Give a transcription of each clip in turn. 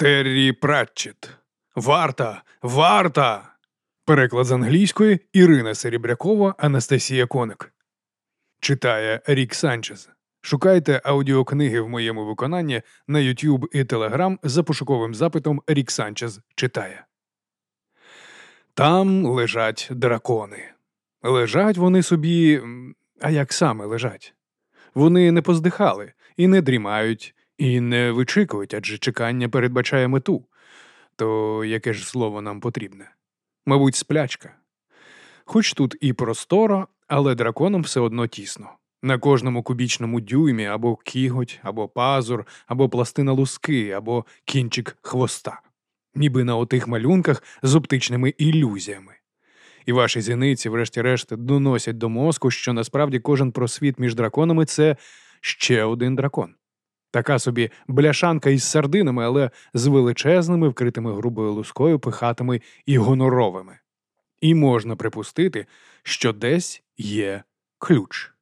Террі Пратчет. Варта! Варта! Переклад з англійської Ірина Серебрякова, Анастасія Коник. Читає Рік Санчес. Шукайте аудіокниги в моєму виконанні на YouTube і Telegram за пошуковим запитом Рік Санчес читає. Там лежать дракони. Лежать вони собі. А як саме лежать? Вони не поздихали і не дрімають, і не вичикують, адже чекання передбачає мету. То яке ж слово нам потрібне? Мабуть, сплячка. Хоч тут і просторо, але драконам все одно тісно. На кожному кубічному дюймі або кіготь, або пазур, або пластина луски, або кінчик хвоста, ніби на отих малюнках з оптичними ілюзіями. І ваші зіниці, врешті-решт, доносять до мозку, що насправді кожен просвіт між драконами це ще один дракон. Така собі бляшанка із сардинами, але з величезними, вкритими грубою лускою, пихатими і гоноровими. І можна припустити, що десь є ключ.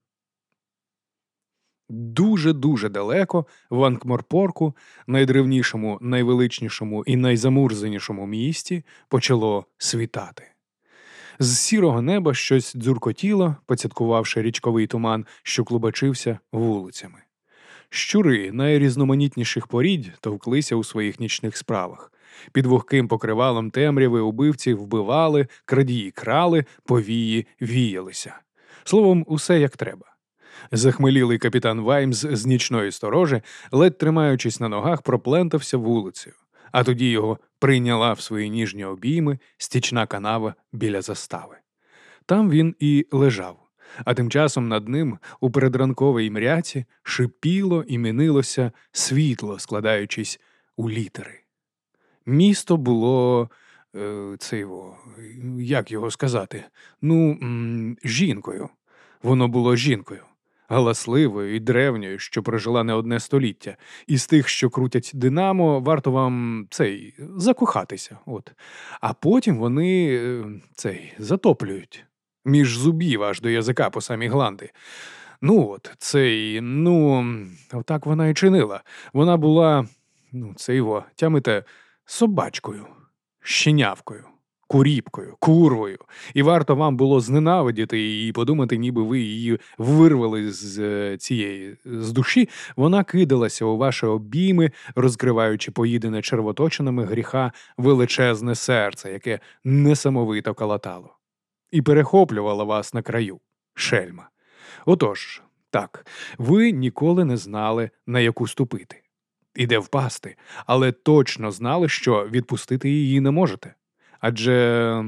Дуже-дуже далеко в Анкморпорку, найдревнішому, найвеличнішому і найзамурзанішому місті, почало світати. З сірого неба щось дзюркотіло, поцяткувавши річковий туман, що клубачився вулицями. Щури найрізноманітніших порідь товклися у своїх нічних справах. Під вогким покривалом темряви убивці вбивали, крадії крали, повії віялися. Словом, усе як треба. Захмелілий капітан Ваймс з нічної сторожі, ледь тримаючись на ногах, проплентався вулицею, а тоді його прийняла в свої ніжні обійми стічна канава біля застави. Там він і лежав, а тим часом над ним у передранковій мряці шипіло і мінилося світло, складаючись у літери. Місто було. Е, це його, як його сказати? Ну, м, жінкою. Воно було жінкою галасливою і древньою, що прожила не одне століття, із тих, що крутять динамо, варто вам цей закохатися. От. А потім вони е, цей затоплюють між зубів аж до язика по самі гланди. Ну от, цей, ну, отак вона і чинила. Вона була, ну, це його, тямите, собачкою, щенявкою куріпкою, курвою, і варто вам було зненавидіти і подумати, ніби ви її вирвали з е, цієї з душі, вона кидалася у ваші обійми, розкриваючи поїдене червоточинами гріха величезне серце, яке несамовито калатало, і перехоплювала вас на краю, шельма. Отож, так, ви ніколи не знали, на яку ступити. І де впасти, але точно знали, що відпустити її не можете. Адже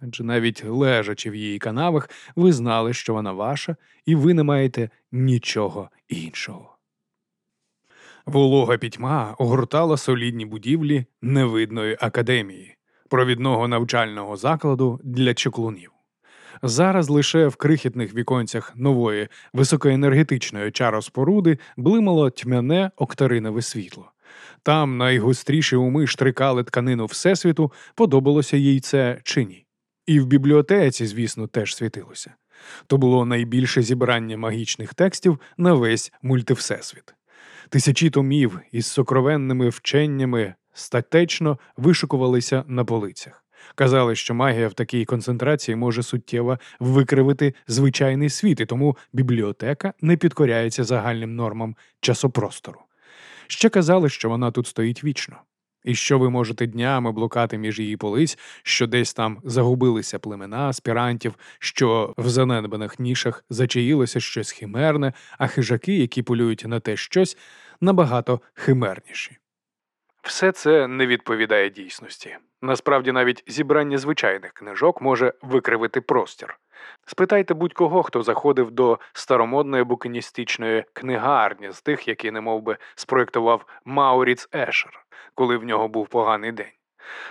адже навіть лежачи в її канавах, ви знали, що вона ваша, і ви не маєте нічого іншого. Волога пітьма огортала солідні будівлі невидної академії, провідного навчального закладу для чоклунів. Зараз лише в крихітних віконцях нової високоенергетичної чароспоруди блимало тьмяне октаринове світло. Там найгостріші уми штрикали тканину Всесвіту, подобалося їй це чи ні. І в бібліотеці, звісно, теж світилося. То було найбільше зібрання магічних текстів на весь мультивсесвіт. Тисячі томів із сокровенними вченнями статечно вишукувалися на полицях. Казали, що магія в такій концентрації може суттєво викривити звичайний світ, і тому бібліотека не підкоряється загальним нормам часопростору. Ще казали, що вона тут стоїть вічно, і що ви можете днями блукати між її полиць, що десь там загубилися племена аспірантів, що в занедбаних нішах зачаїлося щось химерне, а хижаки, які полюють на те щось, набагато химерніші. Все це не відповідає дійсності. Насправді, навіть зібрання звичайних книжок може викривити простір. Спитайте будь-кого, хто заходив до старомодної букиністичної книгарні з тих, які немов би, спроєктував Мауріц Ешер, коли в нього був поганий день.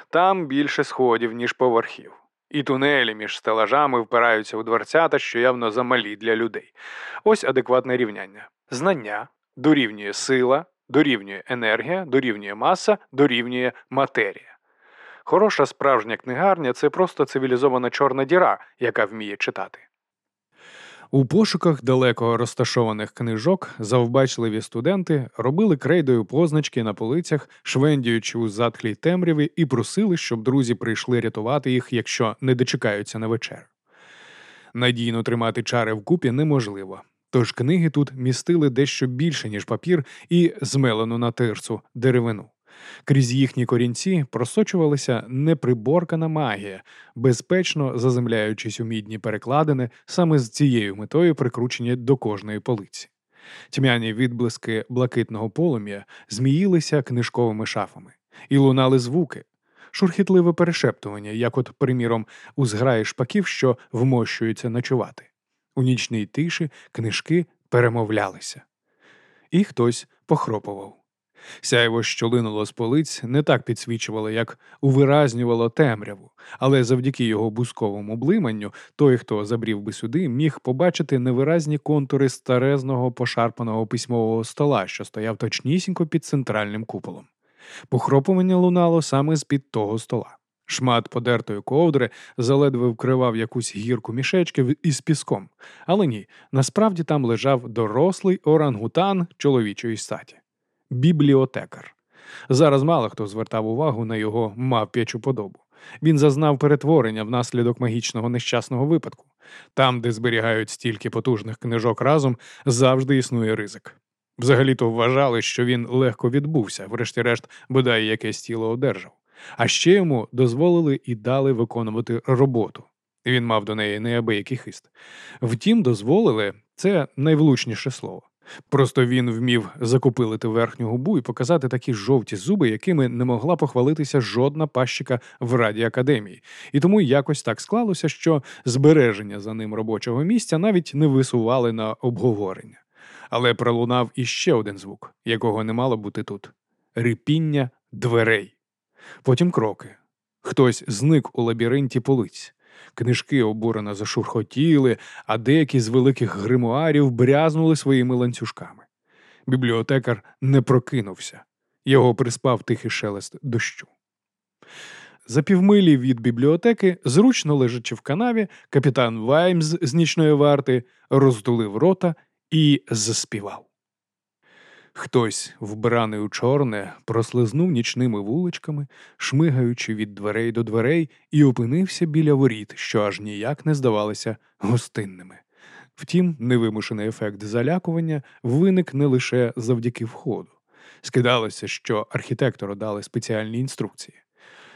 Там більше сходів, ніж поверхів, і тунелі між стелажами впираються у дверцята, що явно замалі для людей. Ось адекватне рівняння. Знання дорівнює сила, дорівнює енергія, дорівнює маса, дорівнює матерія. Хороша справжня книгарня це просто цивілізована чорна діра, яка вміє читати. У пошуках далеко розташованих книжок завбачливі студенти робили крейдою позначки на полицях, швендіючи у затхлій темряві, і просили, щоб друзі прийшли рятувати їх, якщо не дочекаються на вечер. Надійно тримати чари вкупі неможливо, тож книги тут містили дещо більше, ніж папір, і змелену на тирцу деревину. Крізь їхні корінці просочувалася неприборкана магія, безпечно заземляючись у мідні перекладини, саме з цією метою прикручені до кожної полиці. Тьмяні відблиски блакитного полум'я зміїлися книжковими шафами, і лунали звуки, шурхітливе перешептування, як, от, приміром, у зграї шпаків, що вмощуються ночувати. У нічній тиші книжки перемовлялися, і хтось похропував. Сяйво, що линуло з полиць, не так підсвічувало, як увиразнювало темряву, але завдяки його бусковому блиманню той, хто забрів би сюди, міг побачити невиразні контури старезного пошарпаного письмового стола, що стояв точнісінько під центральним куполом. Похропування лунало саме з під того стола. Шмат подертої ковдри заледве вкривав якусь гірку мішечків із піском, але ні, насправді там лежав дорослий орангутан чоловічої статі бібліотекар. Зараз мало хто звертав увагу на його мавп'ячу подобу. Він зазнав перетворення внаслідок магічного нещасного випадку. Там, де зберігають стільки потужних книжок разом, завжди існує ризик. Взагалі-то вважали, що він легко відбувся, врешті-решт, бодай якесь тіло одержав. А ще йому дозволили і дали виконувати роботу. Він мав до неї неабиякий хист. Втім, дозволили це найвлучніше слово. Просто він вмів закупилити верхню губу і показати такі жовті зуби, якими не могла похвалитися жодна пащика в раді академії, і тому якось так склалося, що збереження за ним робочого місця навіть не висували на обговорення. Але пролунав іще один звук, якого не мало бути тут рипіння дверей. Потім кроки. Хтось зник у лабіринті полиць. Книжки обурено зашурхотіли, а деякі з великих гримуарів брязнули своїми ланцюжками. Бібліотекар не прокинувся, його приспав тихий шелест дощу. За півмилі від бібліотеки, зручно лежачи в канаві, капітан Ваймс з нічної варти роздулив рота і заспівав. Хтось, вбраний у чорне, прослизнув нічними вуличками, шмигаючи від дверей до дверей, і опинився біля воріт, що аж ніяк не здавалися гостинними. Втім, невимушений ефект залякування виник не лише завдяки входу. Скидалося, що архітектору дали спеціальні інструкції.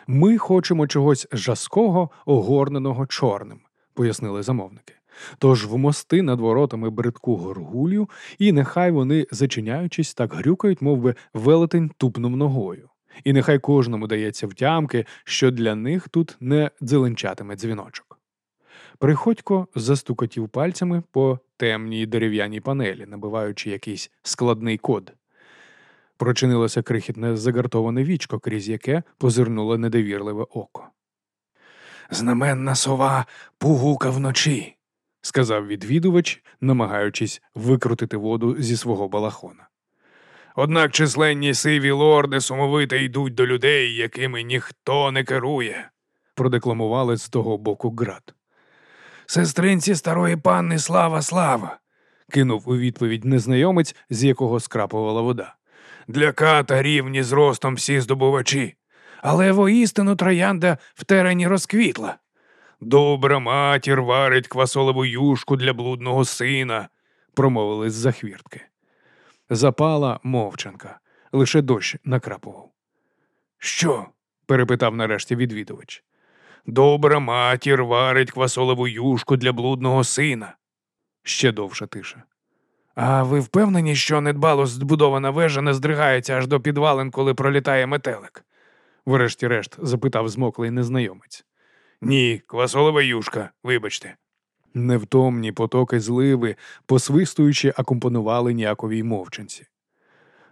Ми хочемо чогось жаского, огорненого чорним, пояснили замовники. Тож вмости над воротами бридку горгулю, і нехай вони, зачиняючись, так грюкають, мов би, велетень тупнув ногою. І нехай кожному дається втямки, що для них тут не дзеленчатиме дзвіночок. Приходько застукотів пальцями по темній дерев'яній панелі, набиваючи якийсь складний код. Прочинилося крихітне загартоване вічко, крізь яке позирнуло недовірливе око. Знаменна сова пугука вночі сказав відвідувач, намагаючись викрутити воду зі свого балахона. Однак численні сиві лорди сумовито йдуть до людей, якими ніхто не керує, продекламували з того боку град. Сестринці старої панни слава, слава, кинув у відповідь незнайомець, з якого скрапувала вода. Для ката рівні з ростом всі здобувачі, але воістину троянда в терені розквітла. Добра матір варить квасолову юшку для блудного сина, промовили з за хвіртки. Запала мовчанка, лише дощ накрапував. Що? перепитав нарешті відвідувач. Добра матір варить квасолову юшку для блудного сина. Ще довша тиша. А ви впевнені, що недбало збудована вежа не здригається аж до підвалин, коли пролітає метелик? врешті-решт запитав змоклий незнайомець. Ні, квасолова юшка, вибачте. Невтомні потоки зливи, посвистуючи, акомпонували ніяковій мовчанці.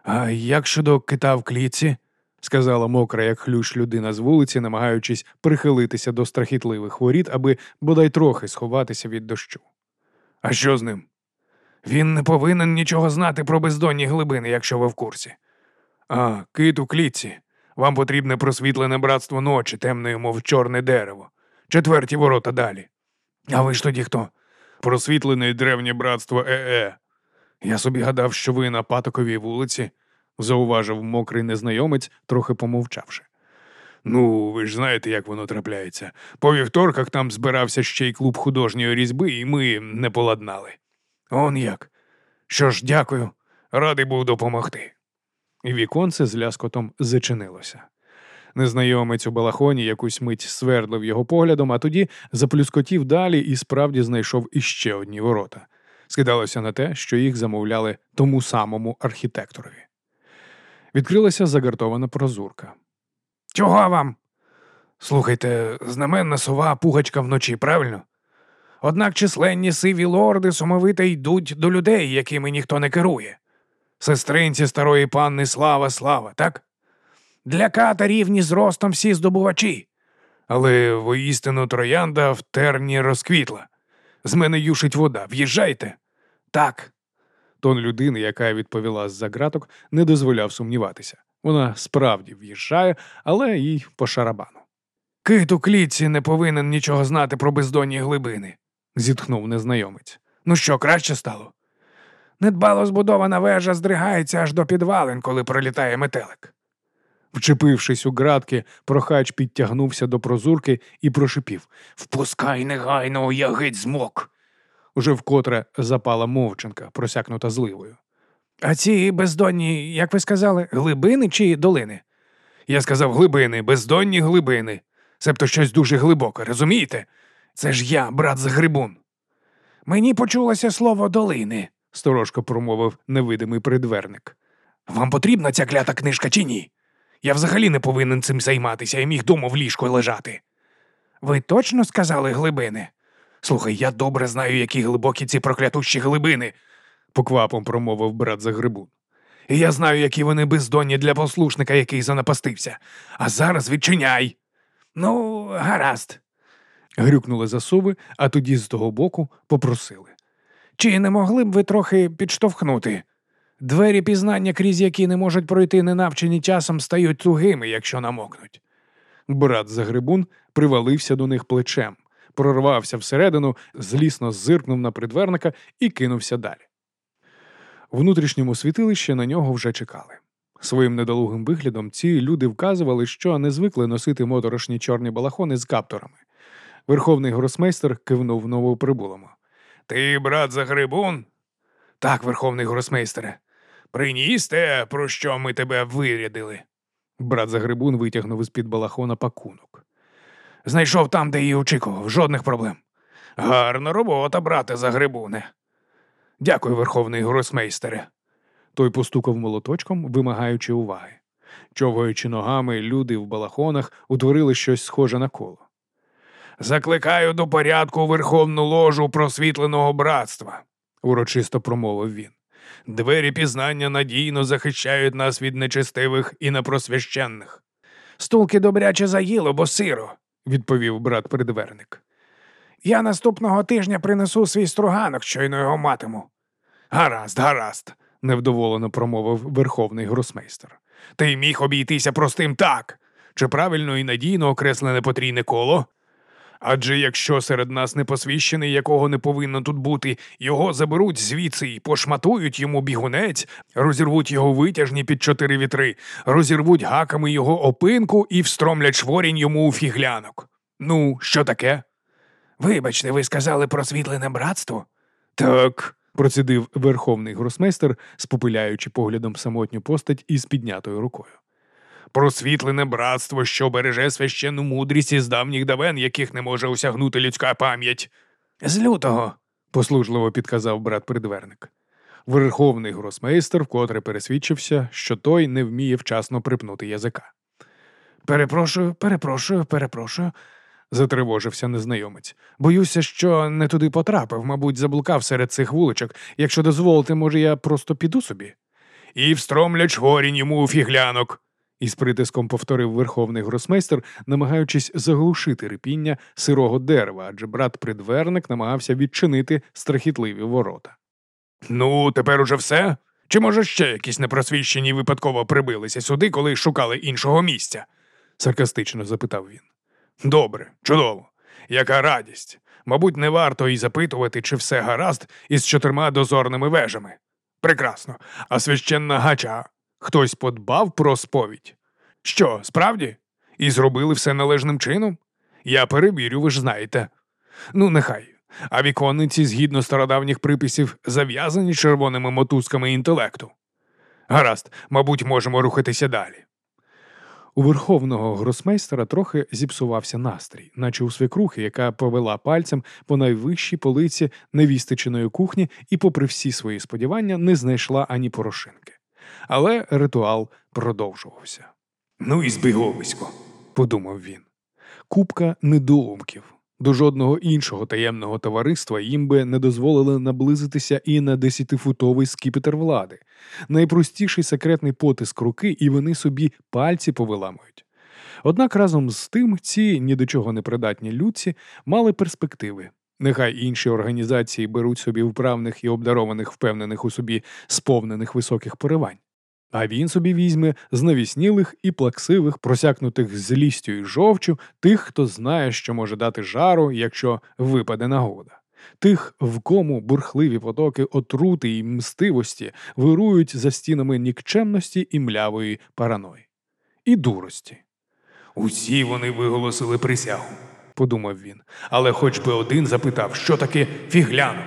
А як щодо кита в клітці? сказала мокра, як хлющ людина з вулиці, намагаючись прихилитися до страхітливих воріт, аби бодай трохи сховатися від дощу. А що з ним? Він не повинен нічого знати про бездонні глибини, якщо ви в курсі. А, кит у клітці. Вам потрібне просвітлене братство ночі, темною, мов чорне дерево четверті ворота далі. А ви ж тоді хто? просвітлене древнє братство ЕЕ. Я собі гадав, що ви на патоковій вулиці, зауважив мокрий незнайомець, трохи помовчавши. Ну, ви ж знаєте, як воно трапляється. По вівторках там збирався ще й клуб художньої різьби, і ми не поладнали. Он як. Що ж, дякую, радий був допомогти. І віконце з ляскотом зачинилося. Незнайомець у балахоні якусь мить свердлив його поглядом, а тоді заплюскотів далі і справді знайшов іще одні ворота. Скидалося на те, що їх замовляли тому самому архітекторові. Відкрилася загартована прозурка. Чого вам? Слухайте, знаменна сова пугачка вночі, правильно? Однак численні сиві лорди сумовито йдуть до людей, якими ніхто не керує. Сестринці старої панни слава, слава, так? Для ката рівні з ростом всі здобувачі. Але воістину троянда в терні розквітла. З мене юшить вода. В'їжджайте. Так. Тон людини, яка відповіла з-за ґраток, не дозволяв сумніватися. Вона справді в'їжджає, але їй по шарабану. Кит у клітці не повинен нічого знати про бездонні глибини, зітхнув незнайомець. Ну що, краще стало? Недбало збудована вежа здригається аж до підвалин, коли пролітає метелик. Вчепившись у ґратки, прохач підтягнувся до прозурки і прошипів Впускай негайно, я геть змок. Уже вкотре запала мовчанка, просякнута зливою. А ці бездонні, як ви сказали, глибини чи долини? Я сказав глибини, бездонні глибини. Себто щось дуже глибоке, розумієте? Це ж я, брат Загрибун. Мені почулося слово долини, сторожко промовив невидимий придверник. Вам потрібна ця клята книжка чи ні? Я взагалі не повинен цим займатися і міг дома в ліжку лежати. Ви точно сказали глибини? Слухай, я добре знаю, які глибокі ці проклятущі глибини, поквапом промовив брат Загрибун. І я знаю, які вони бездонні для послушника, який занапастився. А зараз відчиняй. Ну, гаразд. Грюкнули засуви, а тоді з того боку попросили. Чи не могли б ви трохи підштовхнути? Двері пізнання, крізь які не можуть пройти ненавчені часом, стають тугими, якщо намокнуть. Брат Загрибун привалився до них плечем, прорвався всередину, злісно зиркнув на придверника і кинувся далі. Внутрішньому світилищі на нього вже чекали. Своїм недолугим виглядом ці люди вказували, що не звикли носити моторошні чорні балахони з капторами. Верховний гросмейстер кивнув новоприбулому. Ти, брат Загрибун? Так, верховний гросмейстере. Приніс те, про що ми тебе вирядили. Брат Загрибун витягнув із під балахона пакунок. Знайшов там, де її очікував, жодних проблем. Гарна робота, брате Загрибуне. Дякую, верховний гросмейстере. Той постукав молоточком, вимагаючи уваги. Човгаючи ногами, люди в балахонах утворили щось схоже на коло. Закликаю до порядку верховну ложу просвітленого братства, урочисто промовив він. Двері пізнання надійно захищають нас від нечестивих і непросвященних. Стулки добряче заїло, бо сиро, відповів брат придверник. Я наступного тижня принесу свій струганок, щойно його матиму. Гаразд, гаразд, невдоволено промовив верховний гросмейстер. Ти міг обійтися простим так. Чи правильно і надійно окреслене потрійне коло? Адже якщо серед нас непосвіщений, якого не повинно тут бути, його заберуть звідси і пошматують йому бігунець, розірвуть його витяжні під чотири вітри, розірвуть гаками його опинку і встромлять шворінь йому у фіглянок. Ну, що таке? Вибачте, ви сказали про світлене братство? Так, процідив верховний гросмейстер, спопиляючи поглядом самотню постать із піднятою рукою просвітлене братство, що береже священну мудрість із давніх давен, яких не може осягнути людська пам'ять. З лютого, послужливо підказав брат придверник. Верховний гросмейстер вкотре пересвідчився, що той не вміє вчасно припнути язика. Перепрошую, перепрошую, перепрошую, затривожився незнайомець. Боюся, що не туди потрапив, мабуть, заблукав серед цих вуличок. Якщо дозволите, може, я просто піду собі. І встромлять чворінь йому у фіглянок, із притиском повторив верховний гросмейстер, намагаючись заглушити рипіння сирого дерева, адже брат придверник намагався відчинити страхітливі ворота. Ну, тепер уже все? Чи може ще якісь непросвіщені випадково прибилися сюди, коли шукали іншого місця? саркастично запитав він. Добре, чудово. Яка радість! Мабуть, не варто й запитувати, чи все гаразд із чотирма дозорними вежами. Прекрасно. А священна гача хтось подбав про сповідь? Що, справді? І зробили все належним чином? Я перевірю, ви ж знаєте. Ну, нехай. А віконниці, згідно стародавніх приписів, зав'язані червоними мотузками інтелекту. Гаразд, мабуть, можемо рухатися далі. У верховного гросмейстера трохи зіпсувався настрій, наче у свекрухи, яка повела пальцем по найвищій полиці невістичиної кухні і, попри всі свої сподівання, не знайшла ані порошинки. Але ритуал продовжувався. Ну і збіговисько, подумав він. Купка недоумків. До жодного іншого таємного товариства їм би не дозволили наблизитися і на десятифутовий скіпетр влади, найпростіший секретний потиск руки, і вони собі пальці повиламують. Однак разом з тим ці ні до чого не придатні людці мали перспективи. Нехай інші організації беруть собі вправних і обдарованих, впевнених у собі сповнених високих поривань. А він собі візьме з навіснілих і плаксивих, просякнутих злістю і жовчу, тих, хто знає, що може дати жару, якщо випаде нагода, тих, в кому бурхливі потоки отрути і мстивості вирують за стінами нікчемності і млявої параної, і дурості. Усі вони виголосили присягу, подумав він, але хоч би один запитав, що таке фіглянок.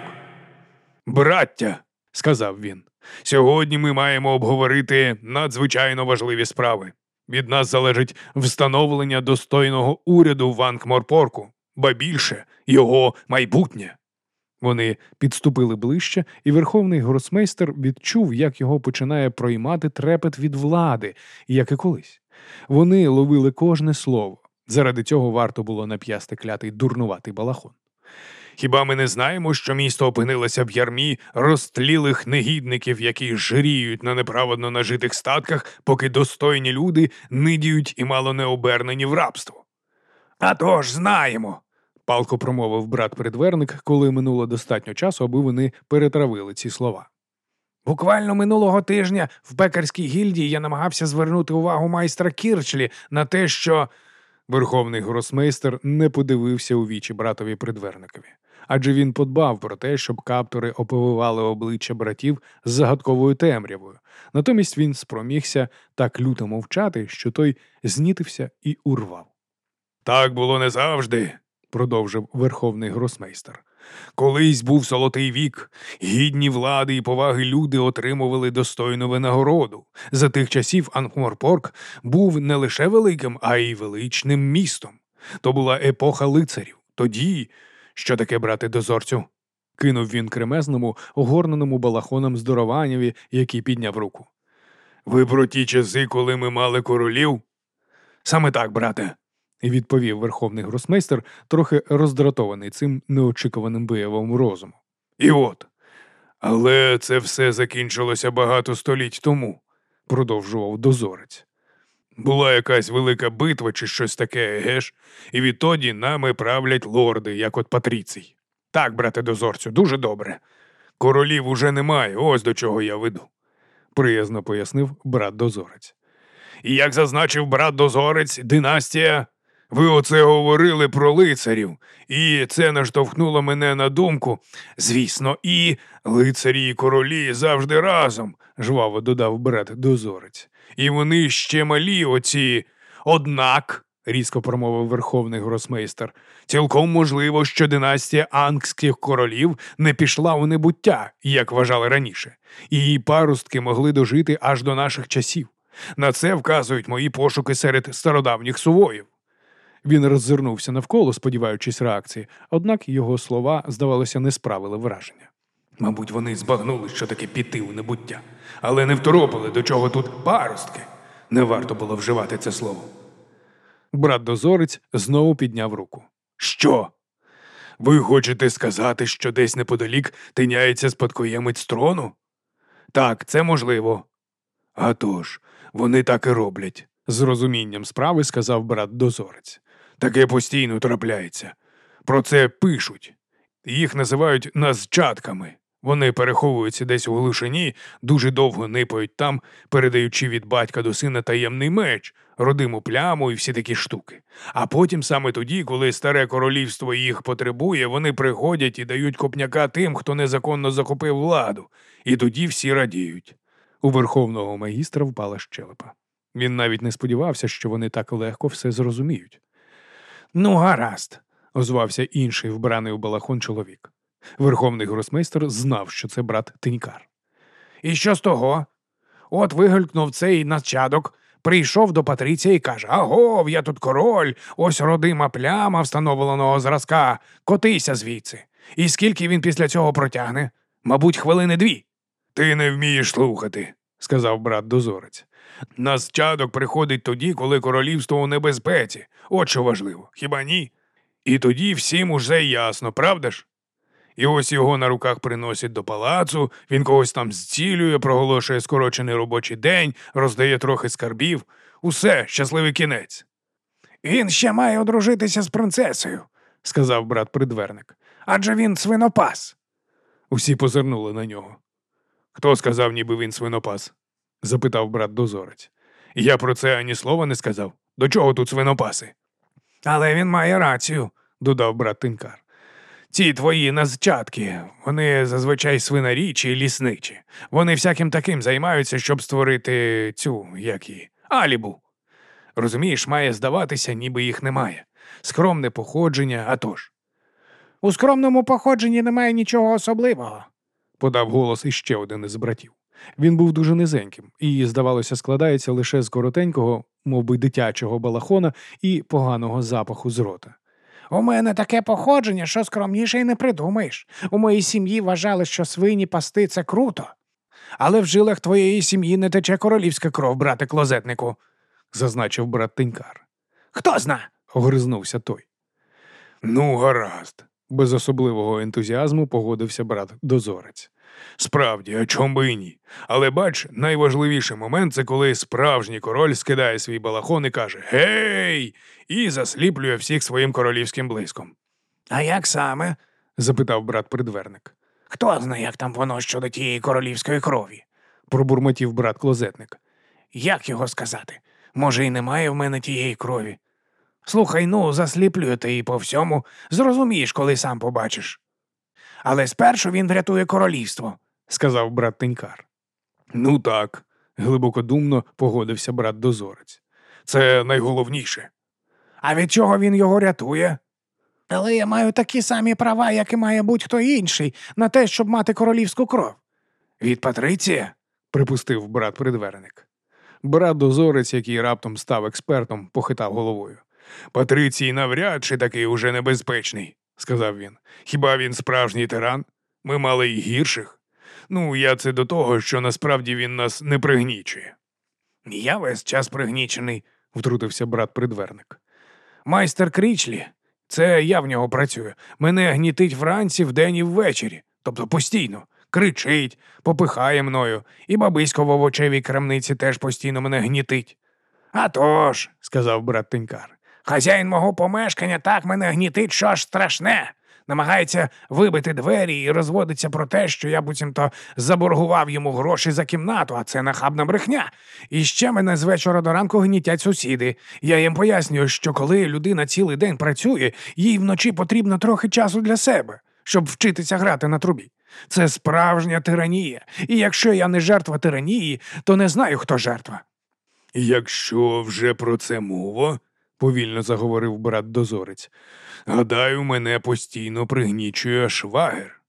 Браття, сказав він. Сьогодні ми маємо обговорити надзвичайно важливі справи. Від нас залежить встановлення достойного уряду в Анкморпорку, ба більше його майбутнє. Вони підступили ближче, і верховний гросмейстер відчув, як його починає проймати трепет від влади, як і колись. Вони ловили кожне слово. Заради цього варто було нап'ясти клятий дурнуватий балахон. Хіба ми не знаємо, що місто опинилося в ярмі розтлілих негідників, які жиріють на неправедно нажитих статках, поки достойні люди нидіють і мало не обернені в рабство? «А то ж знаємо, палко промовив брат придверник, коли минуло достатньо часу, аби вони перетравили ці слова. Буквально минулого тижня в пекарській гільдії я намагався звернути увагу майстра Кірчлі на те, що. Верховний гросмейстер не подивився у вічі братові придверникові адже він подбав про те, щоб каптори оповивали обличчя братів з загадковою темрявою. Натомість він спромігся так люто мовчати, що той знітився і урвав. Так було не завжди, продовжив верховний гросмейстер. Колись був золотий вік, гідні влади і поваги люди отримували достойну винагороду. За тих часів Анхморпорк був не лише великим, а й величним містом. То була епоха лицарів. Тоді що таке брати дозорцю? кинув він кремезному, огорненому балахоном здорованєві, який підняв руку. Ви про ті часи, коли ми мали королів? Саме так, брате, відповів верховний гросмейстер, трохи роздратований цим неочікуваним виявом розуму. І от. Але це все закінчилося багато століть тому, продовжував дозорець. Була якась велика битва чи щось таке, геш, і відтоді нами правлять лорди, як от Патріцій. Так, брате дозорцю, дуже добре. Королів уже немає, ось до чого я веду, приязно пояснив брат дозорець. І як зазначив брат дозорець, династія, ви оце говорили про лицарів, і це наштовхнуло мене на думку. Звісно, і лицарі і королі завжди разом, жваво додав брат дозорець і вони ще малі оці. Однак, різко промовив верховний гросмейстер, цілком можливо, що династія ангських королів не пішла у небуття, як вважали раніше, її парустки могли дожити аж до наших часів. На це вказують мої пошуки серед стародавніх сувоїв. Він роззирнувся навколо, сподіваючись реакції, однак його слова, здавалося, не справили враження. Мабуть, вони збагнули, що таке піти у небуття, але не второпили, до чого тут паростки. Не варто було вживати це слово. Брат дозорець знову підняв руку. Що? Ви хочете сказати, що десь неподалік тиняється спадкоємець трону? Так, це можливо. «А тож, вони так і роблять, з розумінням справи сказав брат дозорець. Таке постійно трапляється. Про це пишуть. Їх називають назчатками. Вони переховуються десь у глушині, дуже довго нипають там, передаючи від батька до сина таємний меч, родиму пляму і всі такі штуки. А потім саме тоді, коли старе королівство їх потребує, вони приходять і дають копняка тим, хто незаконно захопив владу, і тоді всі радіють. У верховного магістра впала щелепа. Він навіть не сподівався, що вони так легко все зрозуміють. Ну, гаразд, озвався інший вбраний у балахон чоловік. Верховний гросмейстер знав, що це брат Тинькар. І що з того? От вигулькнув цей нащадок, прийшов до Патриція і каже: Агов, я тут король, ось родима пляма встановленого зразка, котися звідси. І скільки він після цього протягне? Мабуть, хвилини дві. Ти не вмієш слухати, сказав брат дозорець. Нащадок приходить тоді, коли королівство у небезпеці. От що важливо, хіба ні? І тоді всім уже ясно, правда ж? І ось його на руках приносять до палацу, він когось там зцілює, проголошує скорочений робочий день, роздає трохи скарбів. Усе, щасливий кінець. Він ще має одружитися з принцесою, сказав брат придверник. Адже він свинопас. Усі позирнули на нього. Хто сказав, ніби він свинопас? Запитав брат дозорець. Я про це ані слова не сказав. До чого тут свинопаси? Але він має рацію, додав брат Тинкар. Ці твої нащадки, вони зазвичай свинарі чи лісничі. Вони всяким таким займаються, щоб створити цю, як її, алібу. Розумієш, має здаватися, ніби їх немає. Скромне походження, а тож. У скромному походженні немає нічого особливого, подав голос іще один із братів. Він був дуже низеньким і, здавалося, складається лише з коротенького, мов би, дитячого балахона і поганого запаху з рота. У мене таке походження, що скромніше й не придумаєш. У моїй сім'ї вважали, що свині пасти це круто. Але в жилах твоєї сім'ї не тече королівська кров, брате клозетнику, зазначив брат Тинькар. Хто зна? огризнувся той. Ну, гаразд, без особливого ентузіазму погодився брат дозорець. Справді, а чом би і ні. Але бач, найважливіший момент це коли справжній король скидає свій балахон і каже Гей! і засліплює всіх своїм королівським блиском. А як саме? запитав брат придверник. Хто знає, як там воно щодо тієї королівської крові? пробурмотів брат клозетник. Як його сказати? Може, і немає в мене тієї крові. Слухай, ну, засліплюю ти і по всьому, зрозумієш, коли сам побачиш. Але спершу він врятує королівство, сказав брат Тенькар. Ну так, глибокодумно погодився брат дозорець. Це найголовніше. А від чого він його рятує? Але я маю такі самі права, як і має будь-хто інший, на те, щоб мати королівську кров. Від Патриція? припустив брат придверник. Брат дозорець, який раптом став експертом, похитав головою. Патрицій навряд чи такий уже небезпечний сказав він. Хіба він справжній тиран? Ми мали й гірших. Ну, я це до того, що насправді він нас не пригнічує. Я весь час пригнічений, втрутився брат придверник. Майстер Крічлі, це я в нього працюю. Мене гнітить вранці вдень і ввечері, тобто постійно. Кричить, попихає мною, і бабисько в овочевій крамниці теж постійно мене гнітить. «А тож», – сказав брат Тенькар, Хазяїн мого помешкання так мене гнітить, що аж страшне. Намагається вибити двері і розводиться про те, що я буцімто заборгував йому гроші за кімнату, а це нахабна брехня. І ще мене з вечора до ранку гнітять сусіди. Я їм пояснюю, що коли людина цілий день працює, їй вночі потрібно трохи часу для себе, щоб вчитися грати на трубі. Це справжня тиранія. І якщо я не жертва тиранії, то не знаю, хто жертва. Якщо вже про це мова, повільно заговорив брат дозорець. Гадаю, мене постійно пригнічує швагер.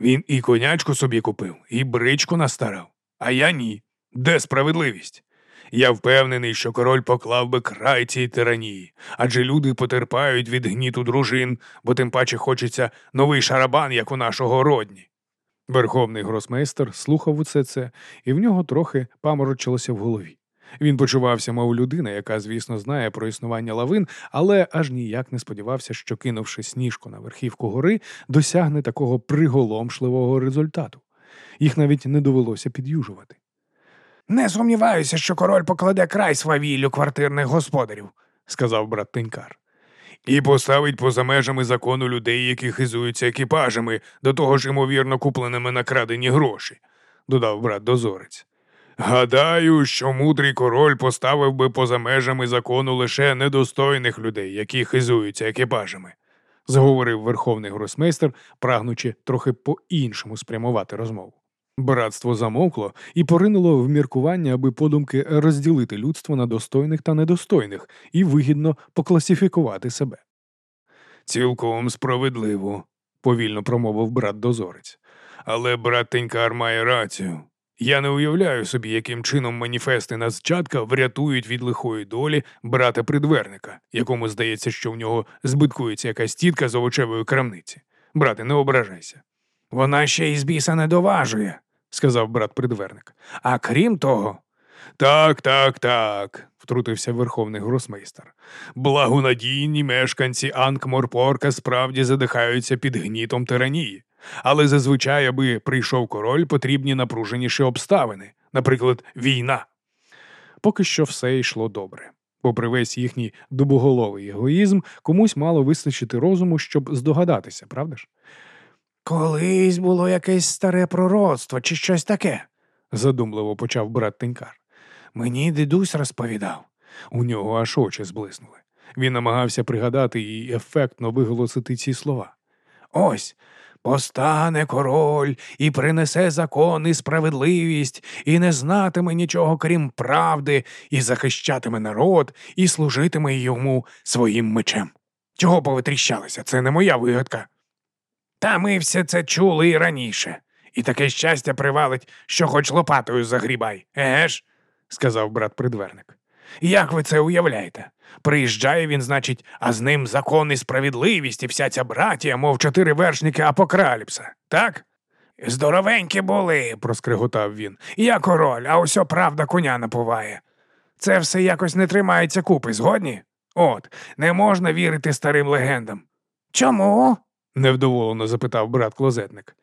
Він і конячку собі купив, і бричку настарав, а я ні. Де справедливість? Я впевнений, що король поклав би край цій тиранії, адже люди потерпають від гніту дружин, бо тим паче хочеться новий шарабан, як у нашого родні. Верховний гросмейстер слухав усе це, і в нього трохи паморочилося в голові. Він почувався, мов людина, яка, звісно, знає про існування лавин, але аж ніяк не сподівався, що, кинувши сніжку на верхівку гори, досягне такого приголомшливого результату. Їх навіть не довелося підюжувати. Не сумніваюся, що король покладе край свавіллю квартирних господарів, сказав брат Тенькар. І поставить поза межами закону людей, які хизуються екіпажами, до того ж, ймовірно, купленими на крадені гроші, додав брат дозорець. Гадаю, що мудрий король поставив би поза межами закону лише недостойних людей, які хизуються екіпажами, заговорив верховний гросмейстер, прагнучи трохи по-іншому спрямувати розмову. Братство замовкло і поринуло в міркування, аби подумки розділити людство на достойних та недостойних і вигідно покласифікувати себе. Цілком справедливо, повільно промовив брат дозорець. Але брат Тенькар має рацію. Я не уявляю собі, яким чином маніфести Назчатка врятують від лихої долі брата придверника, якому здається, що в нього збиткується якась тітка з овочевої крамниці. Брате, не ображайся. Вона ще й з біса не доважує, сказав брат придверник. А крім того. Так, так, так, втрутився верховний гросмейстер. Благонадійні мешканці Анкморпорка справді задихаються під гнітом тиранії. Але зазвичай, аби прийшов король, потрібні напруженіші обставини, наприклад, війна. Поки що все йшло добре. Попри весь їхній дубоголовий егоїзм, комусь мало вистачити розуму, щоб здогадатися, правда ж? Колись було якесь старе пророцтво чи щось таке, задумливо почав брат Тенькар. Мені дідусь розповідав. У нього аж очі зблиснули. Він намагався пригадати і ефектно виголосити ці слова. Ось Постане король і принесе закон і справедливість, і не знатиме нічого крім правди, і захищатиме народ, і служитиме йому своїм мечем. Чого повитріщалися? Це не моя вигадка. Та ми все це чули і раніше, і таке щастя привалить, що хоч лопатою загрібай, еге ж? сказав брат придверник. Як ви це уявляєте? Приїжджає він, значить, а з ним закон і справедливість і вся ця братія, мов чотири вершники апокаліпса, так? Здоровенькі були, проскриготав він. Я король, а усьо правда коня напуває. Це все якось не тримається купи, згодні? От, не можна вірити старим легендам. Чому? невдоволено запитав брат клозетник.